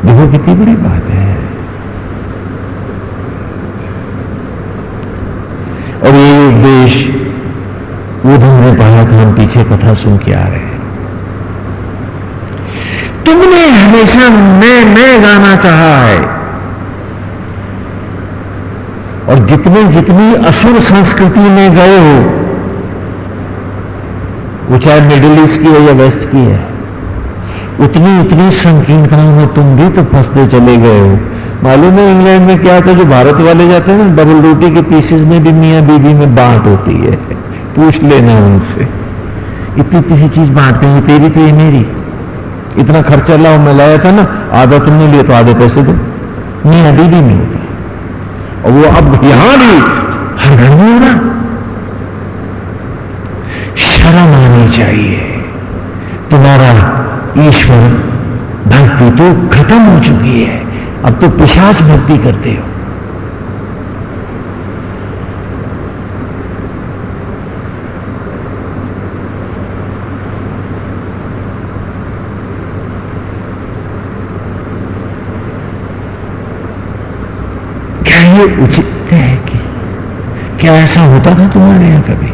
देखो, कितनी बड़ी बात है। और ये उपदेश उधर ने पाया था हम पीछे कथा सुन के आ रहे हैं। तुमने हमेशा मैं मैं गाना चाहा है। और जितनी जितनी असुर संस्कृति में गए हो, वो चाहे मिडिल ईस्ट की है या वेस्ट की है, उतनी उतनी संकीर्णताओं में तुम भी तो फंसते चले गए हो। मालूम है इंग्लैंड में क्या था, जो भारत वाले जाते हैं ना डबल रोटी के पीसेस में भी मियाँ बीबी में बांट होती है। पूछ लेना उनसे। इतनी इतनी चीज़ बांटते हैं तेरी तो ये मेरी। इतना खर्चा लाओ मैं लाया था ना, आधा तुमने लिए तो आधे पैसे दो। मियाँ बीबी में होता और वो अब यहाँ भी, हर घर में हो शर्म आनी चाहिए। तुम्हारा ईश्वर, भक्ति तो खत्म हो चुकी है। अब तो पिशाच भक्ति करते हो क्या ये उचित है कि क्या ऐसा होता था तुम्हारे यहाँ कभी?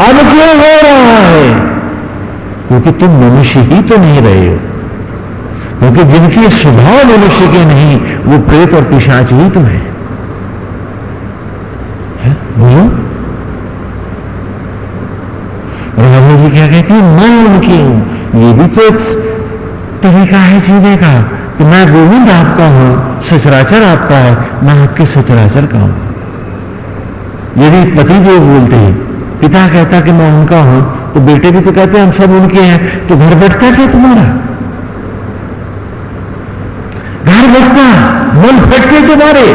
अब क्यों हो रहा है? क्योंकि तुम मनुष्य ही तो नहीं रहे हो। क्योंकि जिनके स्वभाव मनुष्य के नहीं वो प्रेत और पिशाच ही तो है, बोलो। राजा जी क्या कहती है? मैं उनकी हूँ। ये भी तो तरीका है जीने का कि मैं गोविंद आपका हूँ। सचराचर आपका है, मैं आपके सचराचर का हूँ। यदि पति देव बोलते हैं, पिता कहता कि मैं उनका हूँ तो बेटे भी तो कहते हैं, हम सब उनके हैं तो घर बैठता क्या तुम्हारा? घर बैठता मन फटके तुम्हारे।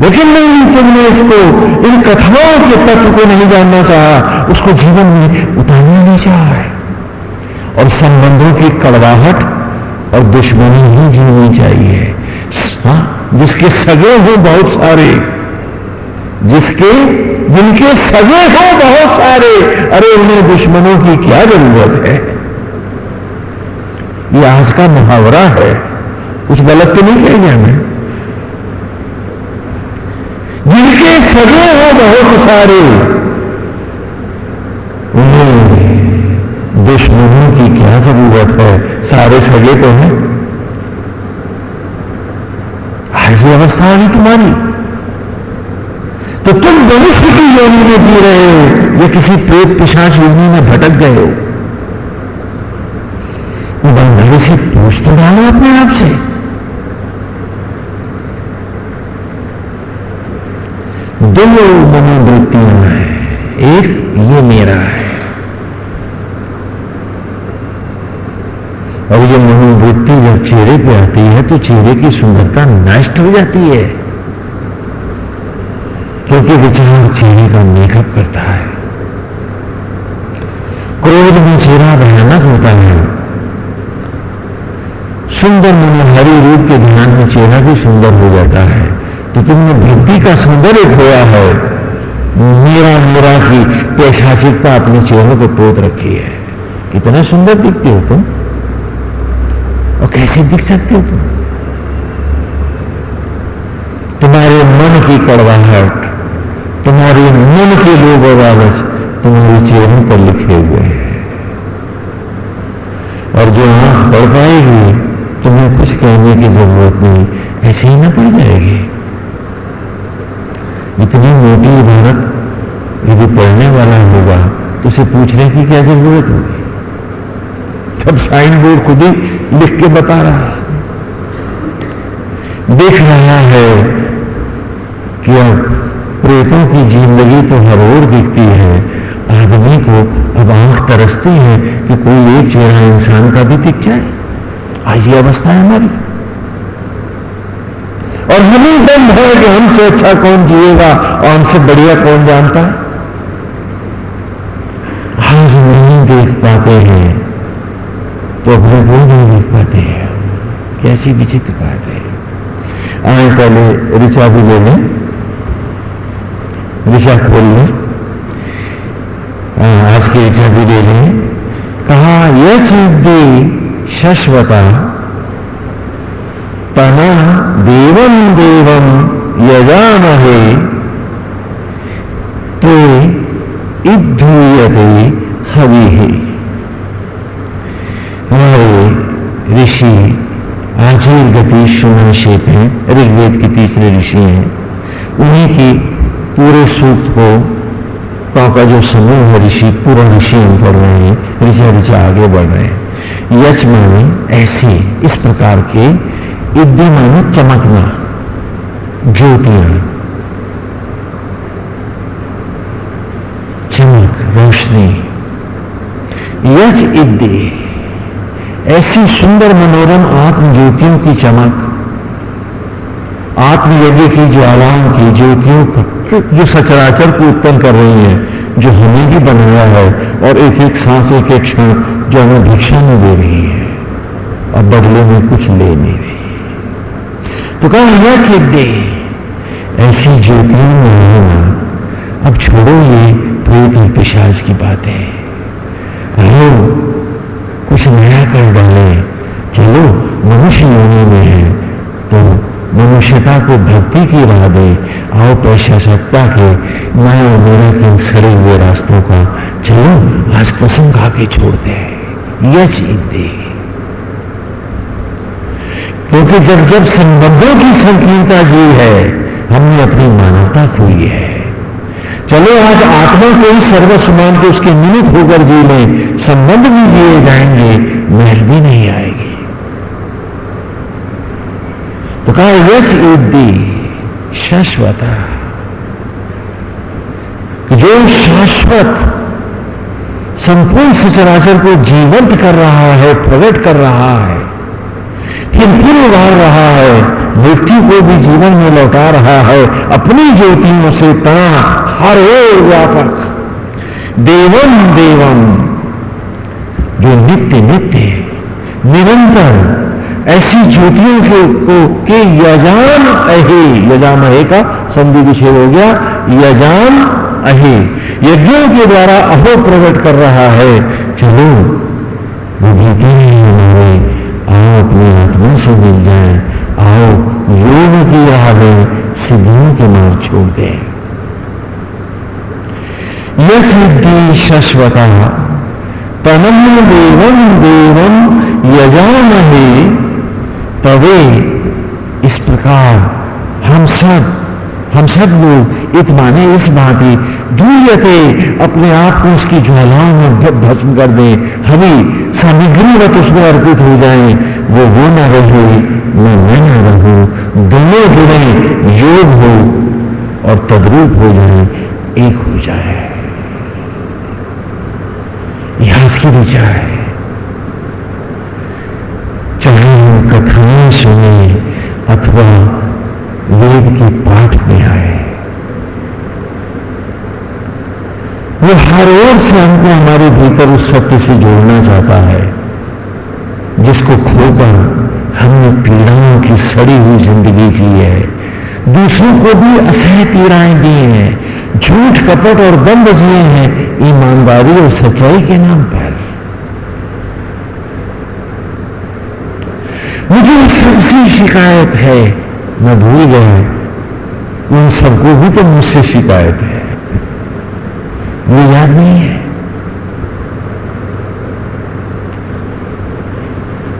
लेकिन नहीं, तुमने इसको, इन कथाओं के तत्व को नहीं जानना चाहा, उसको जीवन में उतारना नहीं चाहा और संबंधों की कड़वाहट और दुश्मनी ही जीनी चाहिए। हाँ जिसके सगे हो बहुत सारे, जिसके, जिनके सगे हो बहुत सारे, अरे उन्हें दुश्मनों की क्या ज़रूरत है? ये आज का मुहावरा है। कुछ गलत तो नहीं कह गया मैं जिनके सगे हो बहुत सारे उन्हें दुश्मनों की क्या ज़रूरत है? सारे सगे तो हैं। ऐसी अवस्था होगी तुम्हारी। तो तुम मनुष्य की योनि में जी रहे हो। या किसी प्रेत पिशाच योनि में भटक गए हो। ईमानदारी से पूछ तो डालो अपने आप से। दो मनोवृत्तियाँ हैं। एक ये मेरा है। ये मनोवृत्ति जब चेहरे पे आती है तो चेहरे की सुंदरता नष्ट हो जाती है। क्योंकि विचार चेहरे का मेकअप करता है। क्रोध में चेहरा भयानक होता है। सुंदर मनोहरी रूप के ध्यान में चेहरा भी सुंदर हो जाता है। तो तुमने भक्ति का सौंदर्य खोया है। मेरा मेरा की पैशाचिकता अपने चेहरे को पोत रखी है। कितना सुंदर दिखते हो तुम। और कैसे दिख सकते हो तुम? तुम्हारे मन की कड़वाहट, तुम्हारे मन के लोग लालच तुम्हारे चेहरे पर लिखे हुए हैं। और जो आँख बढ़ पाएगी, तुम्हें कुछ कहने की ज़रूरत नहीं, ऐसे ही ना पड़ जाएगी। इतनी मोटी इबारत यदि पढ़ने वाला होगा तो उसे पूछने की क्या ज़रूरत होगी? जब साइन बोर्ड खुद ही लिख के बता रहा है। देख रहा है कि अब प्रेतों की ज़िंदगी तो हर ओर दिखती है, आदमी को अब आँख तरसती है कि कोई एक चेहरा इंसान का भी दिख जाए। आज ये अवस्था है हमारी। और हमें दम है कि हमसे अच्छा कौन जिएगा और हमसे बढ़िया कौन जानता? है आज नहीं देख पाते हैं तो अपने को नहीं देख पाते हैं। कैसी विचित्र बात है। आए पहले ऋचा भी ले लें ऋषा खोल लें आज की ऋचा भी ले लें कहा यह चिद्दी शश्वता तना देवम देवम यजामहे, ते इधूयते हवि हमारे ऋषि आजीर गति शेप हैं, ऋग्वेद के तीसरे ऋषि हैं। उन्हीं की पूरे सूक्त को का जो समूह है ऋषि, पूरा ऋषि हम पढ़ रहे हैं, ऋषि ऋषि आगे बढ़ रहे हैं। यच माने ऐसे इस प्रकार के इद्दि माने चमकना ज्योतियाँ। चमक, रोशनी। यच इद्दि ऐसी सुंदर मनोरम आत्म ज्योतियों की चमक, आत्मयज्ञ की ज्वालाओं की ज्योतियों जो सचराचर को उत्पन्न कर रही है, जो हमें भी बनाया है और एक एक सांस, एक एक क्षण जो हमें भिक्षा में दे रही है और बदले में कुछ ले नहीं रही तो कहा, यह चेत दे। ऐसी ज्योतियों में रहना अब छोड़ो ये प्रेत और पिशाच की बातें। अरे कुछ नया कर डाले चलो मनुष्य योनि में है तो मनुष्यता को भक्ति की राह दे, आओ पैशाशक्ता के मैं और मेरा के सड़े हुए रास्तों का चलो, आज कसम खा के छोड़ दे। चीज़ दे। क्योंकि जब जब संबंधों की संकीर्णता जी है, हमने अपनी मानवता खोई है। चलो, आज आत्मा को ही सर्वस्व मान के उसके निमित होकर जी लें संबंध भी जिए जाएँगे महल भी नहीं आएगी। तो कहा यच युद्धि शाश्वत जो शाश्वत संपूर्ण सचराचर को जीवंत कर रहा है, प्रकट कर रहा है, फिर फिर उभार रहा है? मृत्यु को भी जीवन में लौटा रहा है। अपनी ज्योतियों से तना हर ओर व्यापक। देवम देवम जो नित्य नित्य निरंतर ऐसी ज्योतियों के को के यजान अहे, यजाम अहे का संधि विषय हो गया यजान अहे, यज्ञों के द्वारा अहो प्रकट कर रहा है, चलो वो भीते नहीं हमारे आओ अपनी आत्मा से मिल जाए, आओ, योग की राह में सिद्धियों के मार्ग छोड़ दे। सिद्धि शाश्वता तनम देवम देवम यजामहे। तवे इस प्रकार हम सब हम सब लोग इत माने इस भांति दूयते अपने आप को उसकी ज्वालाओं में भस्म कर दें। हमें सामग्रीवत उसमें अर्पित हो जाए, वो वो ना रहे, मैं मैं ना रहूँ। दोनों जुड़े योग हो और तद्रूप हो जाए, एक हो जाए। यहाँ की दिशा है। चाहे हम कथाएँ सुने अथवा वेद के पाठ में आए। वो हर ओर से हमको हमारे भीतर उस सत्य से जोड़ना चाहता है, जिसको खोकर हमने पीड़ाओं की सड़ी हुई ज़िंदगी जी है। दूसरों को भी असह पीड़ाएँ दी हैं। झूठ, कपट और दंड जिए हैं ईमानदारी और सच्चाई के नाम पर। मुझे सबसे शिकायत है, मैं भूल गया, उन सबको भी तो मुझसे शिकायत है। मुझे याद नहीं है।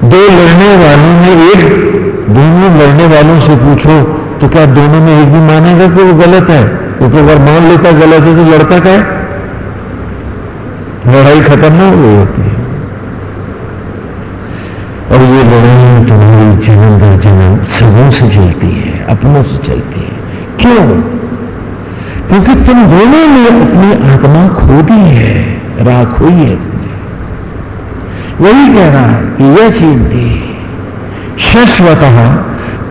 दो लड़ने वालों में एक, दोनों लड़ने वालों से पूछो तो क्या दोनों में एक भी मानेगा कि वो गलत है? क्योंकि अगर मान लेता गलत है तो लड़ता क्या लड़ाई खत्म ना हो होती है। और ये लड़ाई तुम्हारी जन्म दर जन्म सबों से चलती है, अपनों से चलती है। क्यों? क्योंकि तुम दोनों ने अपनी आत्मा खो दी है, राह खोई है तुमने। वही कह रहा है कि यह चिंती शश्वत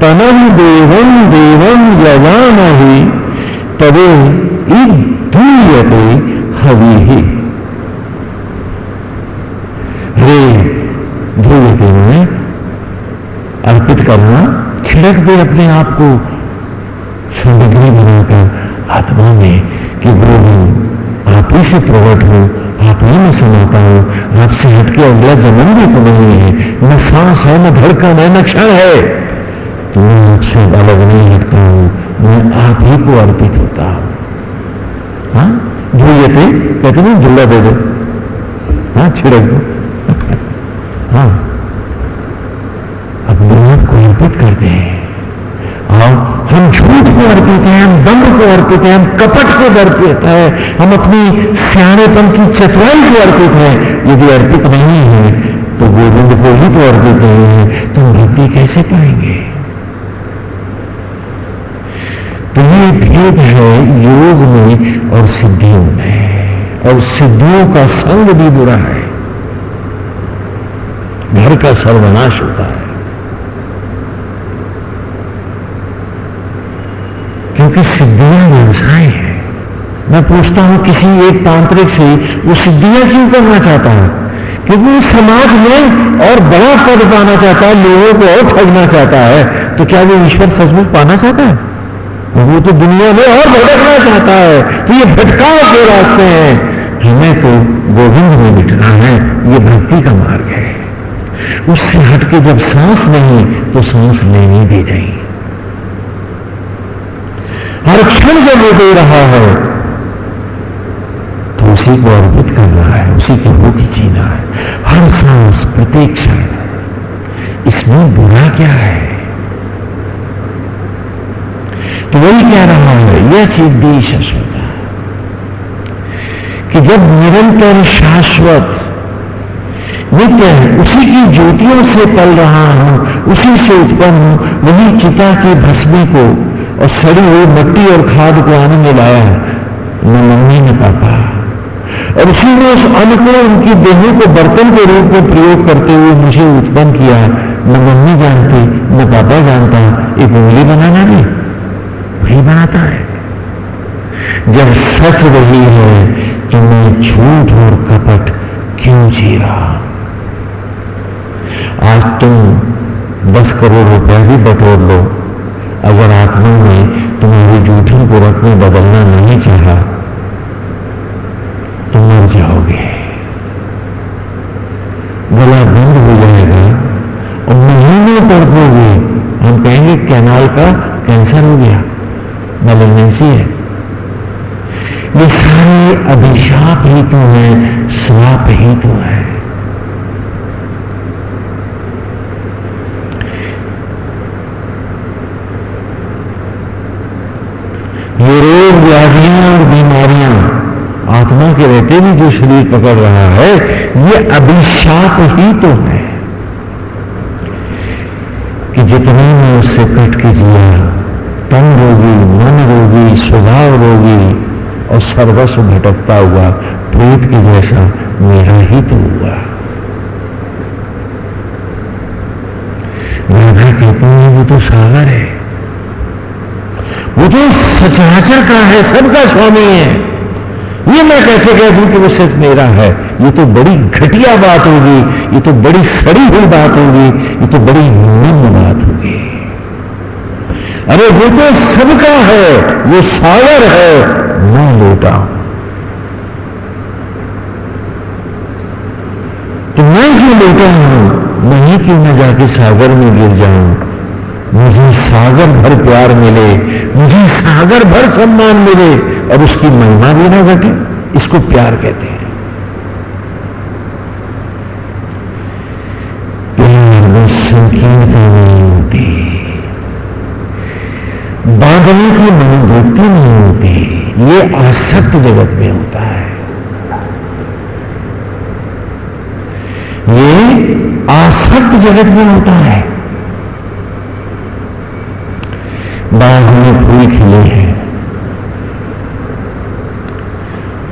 तनम देवम देवम यजान ही तवे ईयते हवि ही। रे ध्रुवते में अर्पित करना, छिड़क दे अपने आप को। सामग्री बनाकर आत्मा में कि गोविंद आप ही से प्रकट हो, आप ही में समाता हूँ आपसे हटके अगला जन्म भी तो नहीं है। न सांस है, न धड़कन है, न क्षण है। मैं आपसे अलग नहीं हटता हूँ मैं आप ही को अर्पित होता हूँ हाँ थे कहते ना झुल्ला दे दो हाँ छिड़क दो हाँ अपने आप को अर्पित करते हैं और हम झूठ को अर्पित है हम दम्भ को अर्पित है हम कपट को अर्पित है हम अपनी सियाणेपन की चतुराई को अर्पित है यदि अर्पित नहीं है तो गोविंद को ही तो अर्पित नहीं है तो वृद्धि कैसे पाएँगे तो ये भेद है, योग में और सिद्धियों में। और सिद्धियों का संग भी बुरा है। घर का सर्वनाश होता है। क्योंकि सिद्धियाँ व्यवसाय है। मैं पूछता हूँ, किसी एक तांत्रिक से, वो सिद्धियाँ क्यों करना चाहता है? क्योंकि वो समाज में और बड़ा पद पाना चाहता है, लोगों को और ठगना चाहता है। तो क्या वो ईश्वर सचमुच पाना चाहता है? वो तो दुनिया में और भटकना चाहता है। तो ये भटकाव के रास्ते हैं। हमें तो गोविंद में मिटना है। ये भक्ति का मार्ग है। उससे हटके जब सांस नहीं तो सांस लेनी भी नहीं। हर क्षण जब वो दे रहा है तो उसी को अर्पित करना है। उसी के मुख जीना है। हर सांस प्रत्येक क्षण। इसमें बुरा क्या है? तो वही कह रहा है, यह सिद्धि शाश्वत कि जब निरंतर शाश्वत नित्य है, उसी की ज्योतियों से पल रहा हूँ, उसी से उत्पन्न हूँ, वही चिता की भस्मी को और सड़ी हुई मट्टी और खाद को अन्न में लाया न मम्मी न पापा। और उसी ने उस अन्न को, उनकी देहों को बर्तन के रूप में प्रयोग करते हुए मुझे उत्पन्न किया, न मम्मी जानती, न पापा जानता, एक उंगली बनाना नहीं। वही बनाता है। जब सच वही है तो मैं झूठ और कपट क्यों जी रहा आज तुम दस करोड़ रुपया भी बटोर लो। अगर आत्मा ने तुम्हारी जूठन को रख में बदलना नहीं चाहा तो मर जाओगे। गला बंद हो जाएगा और महीने तड़पोगे हम कहेंगे, कैनाल का कैंसर हो गया। मेलेग्नेंसी है। ये सारे अभिशाप ही तो है श्राप ही तो है। ये रोग, व्याधियाँ और बीमारियाँ आत्मा के रहते भी जो शरीर पकड़ रहा है, ये अभिशाप ही तो है। कि जितना में उससे कट के जिया तन रोगी मन रोगी स्वभाव रोगी और सर्वस्व भटकता हुआ, प्रेत के जैसा मेरा ही तो हुआ। राधा कहती है वो तो सागर है। वो तो सचराचर का है, सबका स्वामी है। ये मैं कैसे कह दूँ कि वो सिर्फ़ मेरा है? ये तो बड़ी घटिया बात होगी, ये तो बड़ी सड़ी हुई बात होगी, ये तो बड़ी निम्न अरे वो तो सबका है, वो सागर है, मैं लोटा। तो मैं क्यों लोटा हूँ? मैं क्यों न जाके सागर में गिर जाऊँ? मुझे सागर भर प्यार मिले, मुझे सागर भर सम्मान मिले, और उसकी महिमा भी ना घटे, इसको प्यार कहते हैं। प्यार में नहीं होती बांधने की मनोवृत्ति नहीं होती। ये आसक्त जगत में होता है। ये आसक्त जगत में होता है। बाग में फूल खिले हैं।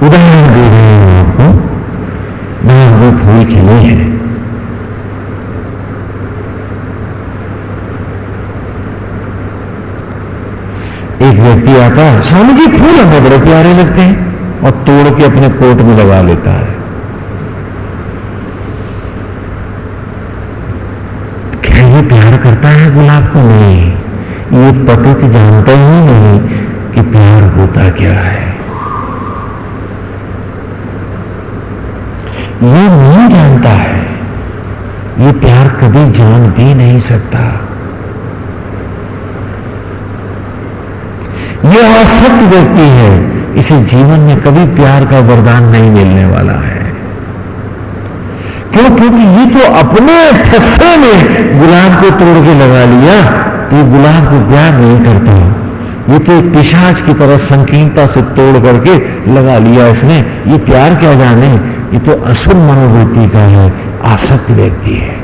उदाहरण दे रहे हैं आपको। बाग में फूल खिले हैं। व्यक्ति आता है। स्वामी जी फूल हमें बड़े प्यारे लगते हैं और तोड़ के अपने कोट में लगा लेता है। क्या ये प्यार करता है गुलाब को? नहीं। ये पतित जानता ही नहीं कि प्यार होता क्या है। ये नहीं जानता है। ये प्यार कभी जान भी नहीं सकता। ये असत्य व्यक्ति है, इसे जीवन में कभी प्यार का वरदान नहीं मिलने वाला है। क्यों? क्योंकि ये तो अपने ठस्से में गुलाब को तोड़ के लगा लिया तो गुलाब को प्यार नहीं करता। ये तो पिशाच की तरह संकीर्णता से तोड़ करके लगा लिया इसने। ये प्यार क्या जाने? ये तो असुर मनोवृत्ति का है आसक्त व्यक्ति है।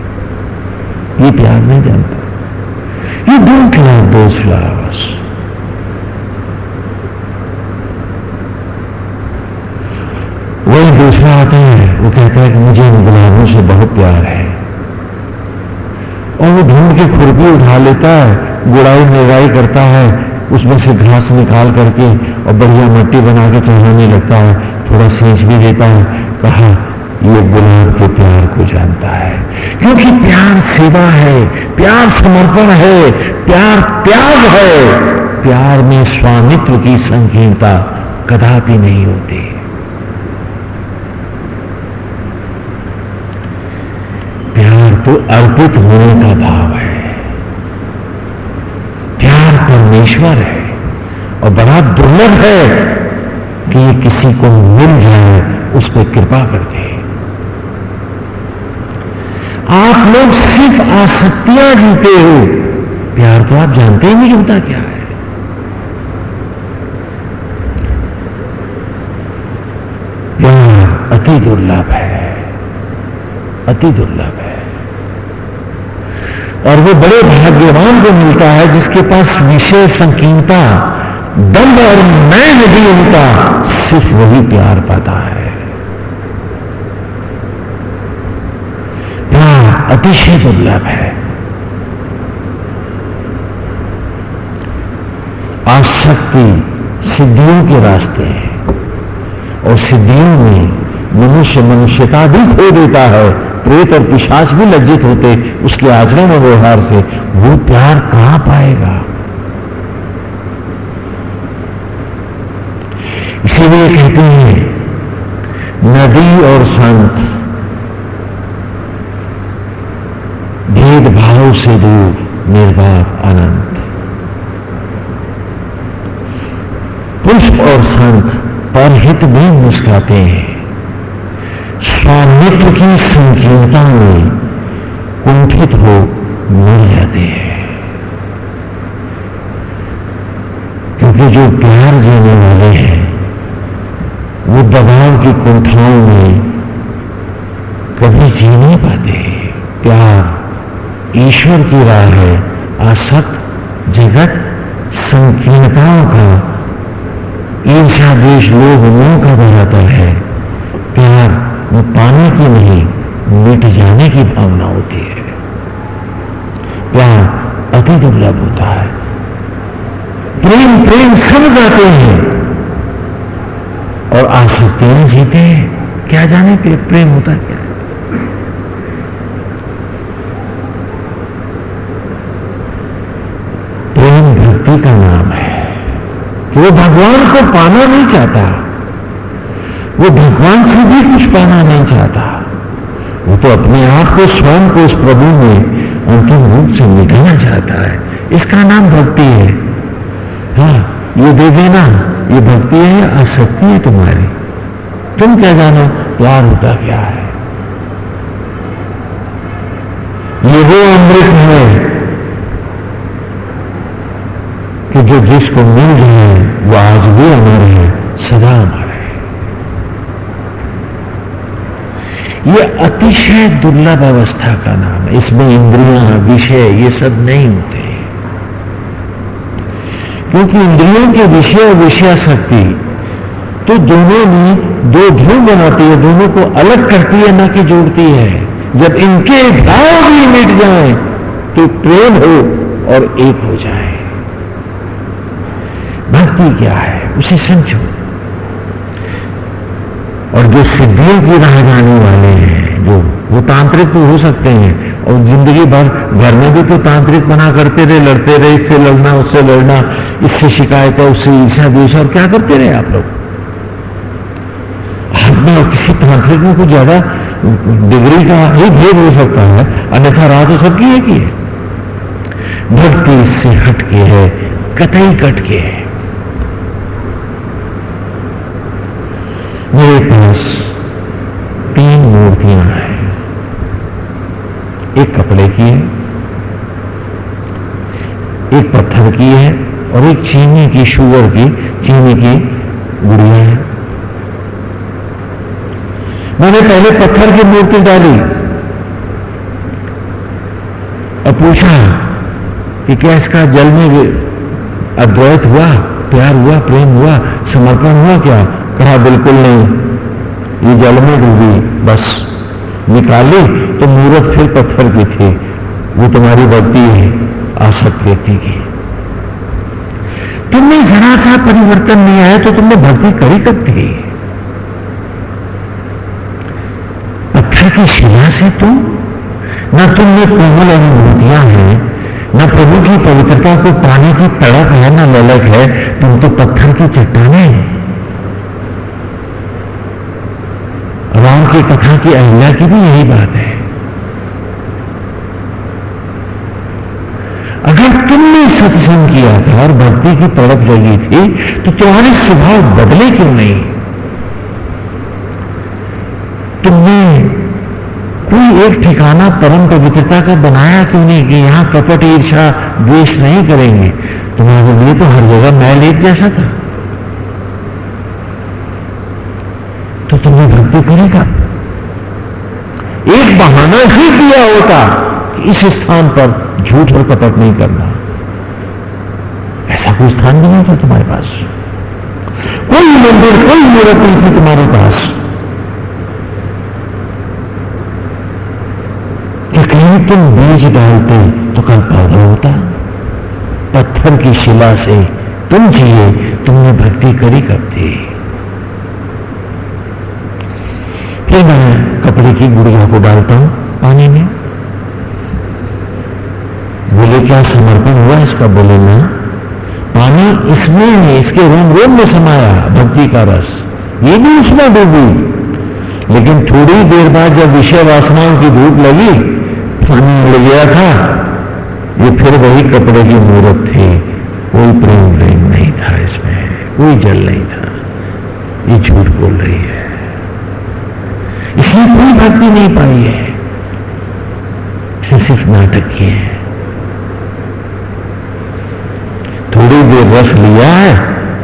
ये प्यार नहीं जानता। You don't love those flowers वही दूसरा आता है वो कहता है कि मुझे इन गुलाबों से बहुत प्यार है। और वो ढूंढ के खुरपी उठा लेता है, गुड़ाई निगाई करता है, उसमें से घास निकाल करके और बढ़िया मट्टी बना के चढ़ाने लगता है, थोड़ा सींच भी देता है। कहा, ये गुलाब के प्यार को जानता है, क्योंकि प्यार सेवा है, प्यार समर्पण है, प्यार त्याग है। प्यार में स्वामित्व की संकीर्णता कदापि नहीं होती। तो अर्पित होने का भाव है। प्यार परमेश्वर है और बड़ा दुर्लभ है कि ये किसी को मिल जाए, उस पर कृपा कर दे। आप लोग सिर्फ़ आसक्तियाँ जीते हो। प्यार तो आप जानते ही नहीं होता क्या है। प्यार अति दुर्लभ है। अति दुर्लभ है। और वो बड़े भाग्यवान को मिलता है, जिसके पास विषय संकीर्णता दम और मैं नहीं होता, सिर्फ़ वही प्यार पाता है। प्यार अतिशय दुर्लभ है। आसक्ति सिद्धियों के रास्ते हैं, और सिद्धियों में मनुष्य मनुष्यता भी खो देता है। प्रेत और पिशाच भी लज्जित होते, उसके आचरण और व्यवहार से वो प्यार कहाँ पाएगा? इसीलिए कहते हैं, नदी और संत भेदभाव से दूर निर्वाक अनंत। पुष्प और संत परहित में मुस्काते हैं। स्वामित्व की संकीर्णता में कुंठित हो मर जाते हैं। क्योंकि जो प्यार जीने वाले हैं, वो दबाव की कुंठाओं में कभी जी नहीं पाते। प्यार ईश्वर की राह है, आसक्त जगत संकीर्णताओं का ईर्षा देश लोग मोह का धरातल है। प्यार वो पाने की नहीं, मिट जाने की भावना होती है। प्यार अति दुर्लभ होता है। प्रेम प्रेम सब गाते हैं और आसक्तियाँ जीते हैं। क्या जाने पे प्रेम होता क्या है? प्रेम भक्ति का नाम है। कि वो भगवान को पाना नहीं चाहता। वो भगवान से भी कुछ पाना नहीं चाहता। वो तो अपने आप को स्वयं को उस प्रभु में अंतिम रूप से मिटाना चाहता है। इसका नाम भक्ति है। हाँ ये दे देना। ये भक्ति है, आसक्ति है तुम्हारी। तुम क्या जानो, प्यार होता क्या है? ये वो अमृत है कि जो जिसको मिल जाए, वो आज भी अमर है, सदा अमर ये अतिशय दुर्लभ अवस्था का नाम है। इसमें इंद्रियाँ विषय, ये सब नहीं होते क्योंकि इंद्रियों के विषय और विषय शक्ति तो दोनों में दो ध्रुव बनाती है, दोनों को अलग करती है, ना कि जोड़ती है। जब इनके भाव भी मिट जाए तो प्रेम हो और एक हो जाए। भक्ति क्या है? उसे समझो। और जो सिद्धियों की राह जाने वाले हैं, जो वो तांत्रिक तो हो सकते हैं, और ज़िंदगी भर घर में भी तो तांत्रिक बना करते रहे, लड़ते रहे, इससे लड़ना, उससे लड़ना, इससे शिकायत है, उससे ईर्षा द्वेष, और क्या करते रहे आप लोग? आप और किसी तांत्रिक में कुछ ज़्यादा डिग्री का ही भेद हो सकता है, अन्यथा राह तो सबकी एक ही है। भक्ति इससे हटके है, कतई कटके है मेरे पास तीन मूर्तियाँ हैं एक कपड़े की है एक पत्थर की है और एक चीनी की, शुगर की, चीनी की गुड़िया है। मैंने पहले पत्थर की मूर्ति डाली और पूछा कि क्या इसका जल में अद्वैत हुआ, प्यार हुआ, प्रेम हुआ, समर्पण हुआ क्या? कहा, बिल्कुल नहीं। ये जल में डूबी, बस। निकाली तो मूर्त फिर पत्थर की थी। वो तुम्हारी भक्ति है, आसक्त व्यक्ति की। तुमने जरा सा परिवर्तन नहीं आया तो तुमने भक्ति करी कब थी? पत्थर की शिला से तुम? न तुमने कोमल अनुभूतियाँ हैं, न प्रभु की पवित्रता को पाने की तड़प है, न ललक है, तुम तो पत्थर की चट्टाने राम की कथा की अहिल्या की भी यही बात है अगर तुमने सत्संग किया था और भक्ति की तड़प जगी थी तो तुम्हारे स्वभाव बदले क्यों नहीं? तुमने कोई एक ठिकाना परम पवित्रता का बनाया क्यों नहीं कि यहाँ कपट ईर्षा द्वेष नहीं करेंगे? तुम्हारे लिए तो हर जगह मैल एक जैसा था। तो तुमने भक्ति करेगा एक बहाना ही दिया होता कि इस स्थान पर झूठ और कपट नहीं करना। ऐसा कोई स्थान भी नहीं था तुम्हारे पास। कोई मंदिर, कोई मूर्त नहीं थी तुम्हारे पास। कहीं तुम बीज डालते तो कल पौधा होता। पत्थर की शिला से तुम जिए, तुमने भक्ति करी कब थी? फिर मैं कपड़े की गुड़िया को डालता हूँ पानी में। बोले, क्या समर्पण हुआ इसका बोले ना पानी इसमें इसके रोम रोम में समाया भक्ति का रस। ये भी उसमें डूबी। लेकिन थोड़ी देर बाद जब विषय वासनाओं की धूप लगी, पानी उड़ गया था। ये फिर वही कपड़े की मूर्त थी। कोई प्रेम प्रेम नहीं था इसमें, कोई जल नहीं था। ये झूठ बोल रही है। इसने कोई भक्ति नहीं पाई है। इसने सिर्फ़ नाटक किए हैं। थोड़ी देर रस लिया है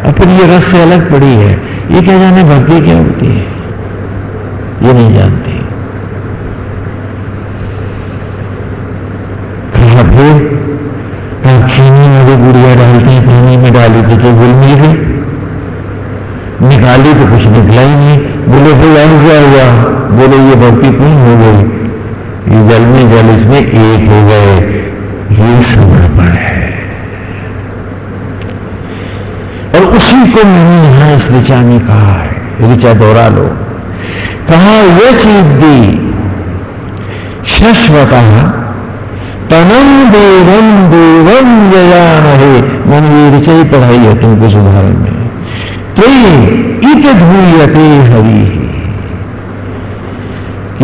और फिर ये रस से अलग पड़ी है। ये क्या जाने भक्ति क्या होती है? ये नहीं जानती। फिर चीनी वाली गुड़िया डालते हैं, पानी में डाली थी तो गुल मिल गई। निकाली तो कुछ निकला ही नहीं। बोले, फिर अब क्या हुआ? बोले, ये भक्ति पूर्ण हो गई? ये जल में जल इसमें एक हो गए। ये समर्पण है और उसी को मैंने यहाँ इस ऋचा में कहा है। ऋचा दोहरा लो। कहा यह चीज़ दी शश्वता तनम देवम देवम जयान है मैंने ये ऋचय पढ़ाई है तुमको सुधारण में। ते इत धूयते हरि।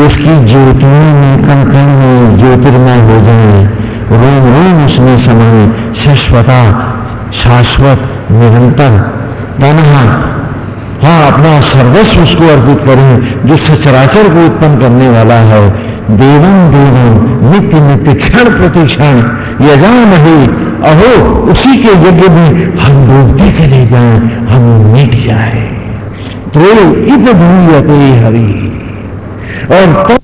उसकी ज्योतियों में कण कण में ज्योतिर्मय हो जाए रोम रोम उसमें समय, शाश्वता शाश्वत निरंतर तनहा हाँ अपना सर्वस्व उसको अर्पित करें जो सचराचर को उत्पन्न करने वाला है। देवम देवम नित्य नित्य क्षण प्रति क्षण यजान है अहो, उसी के यज्ञ में हम डूबते चले जाएँ, हम मिट जाए। तो इत भूयते हरि। और तो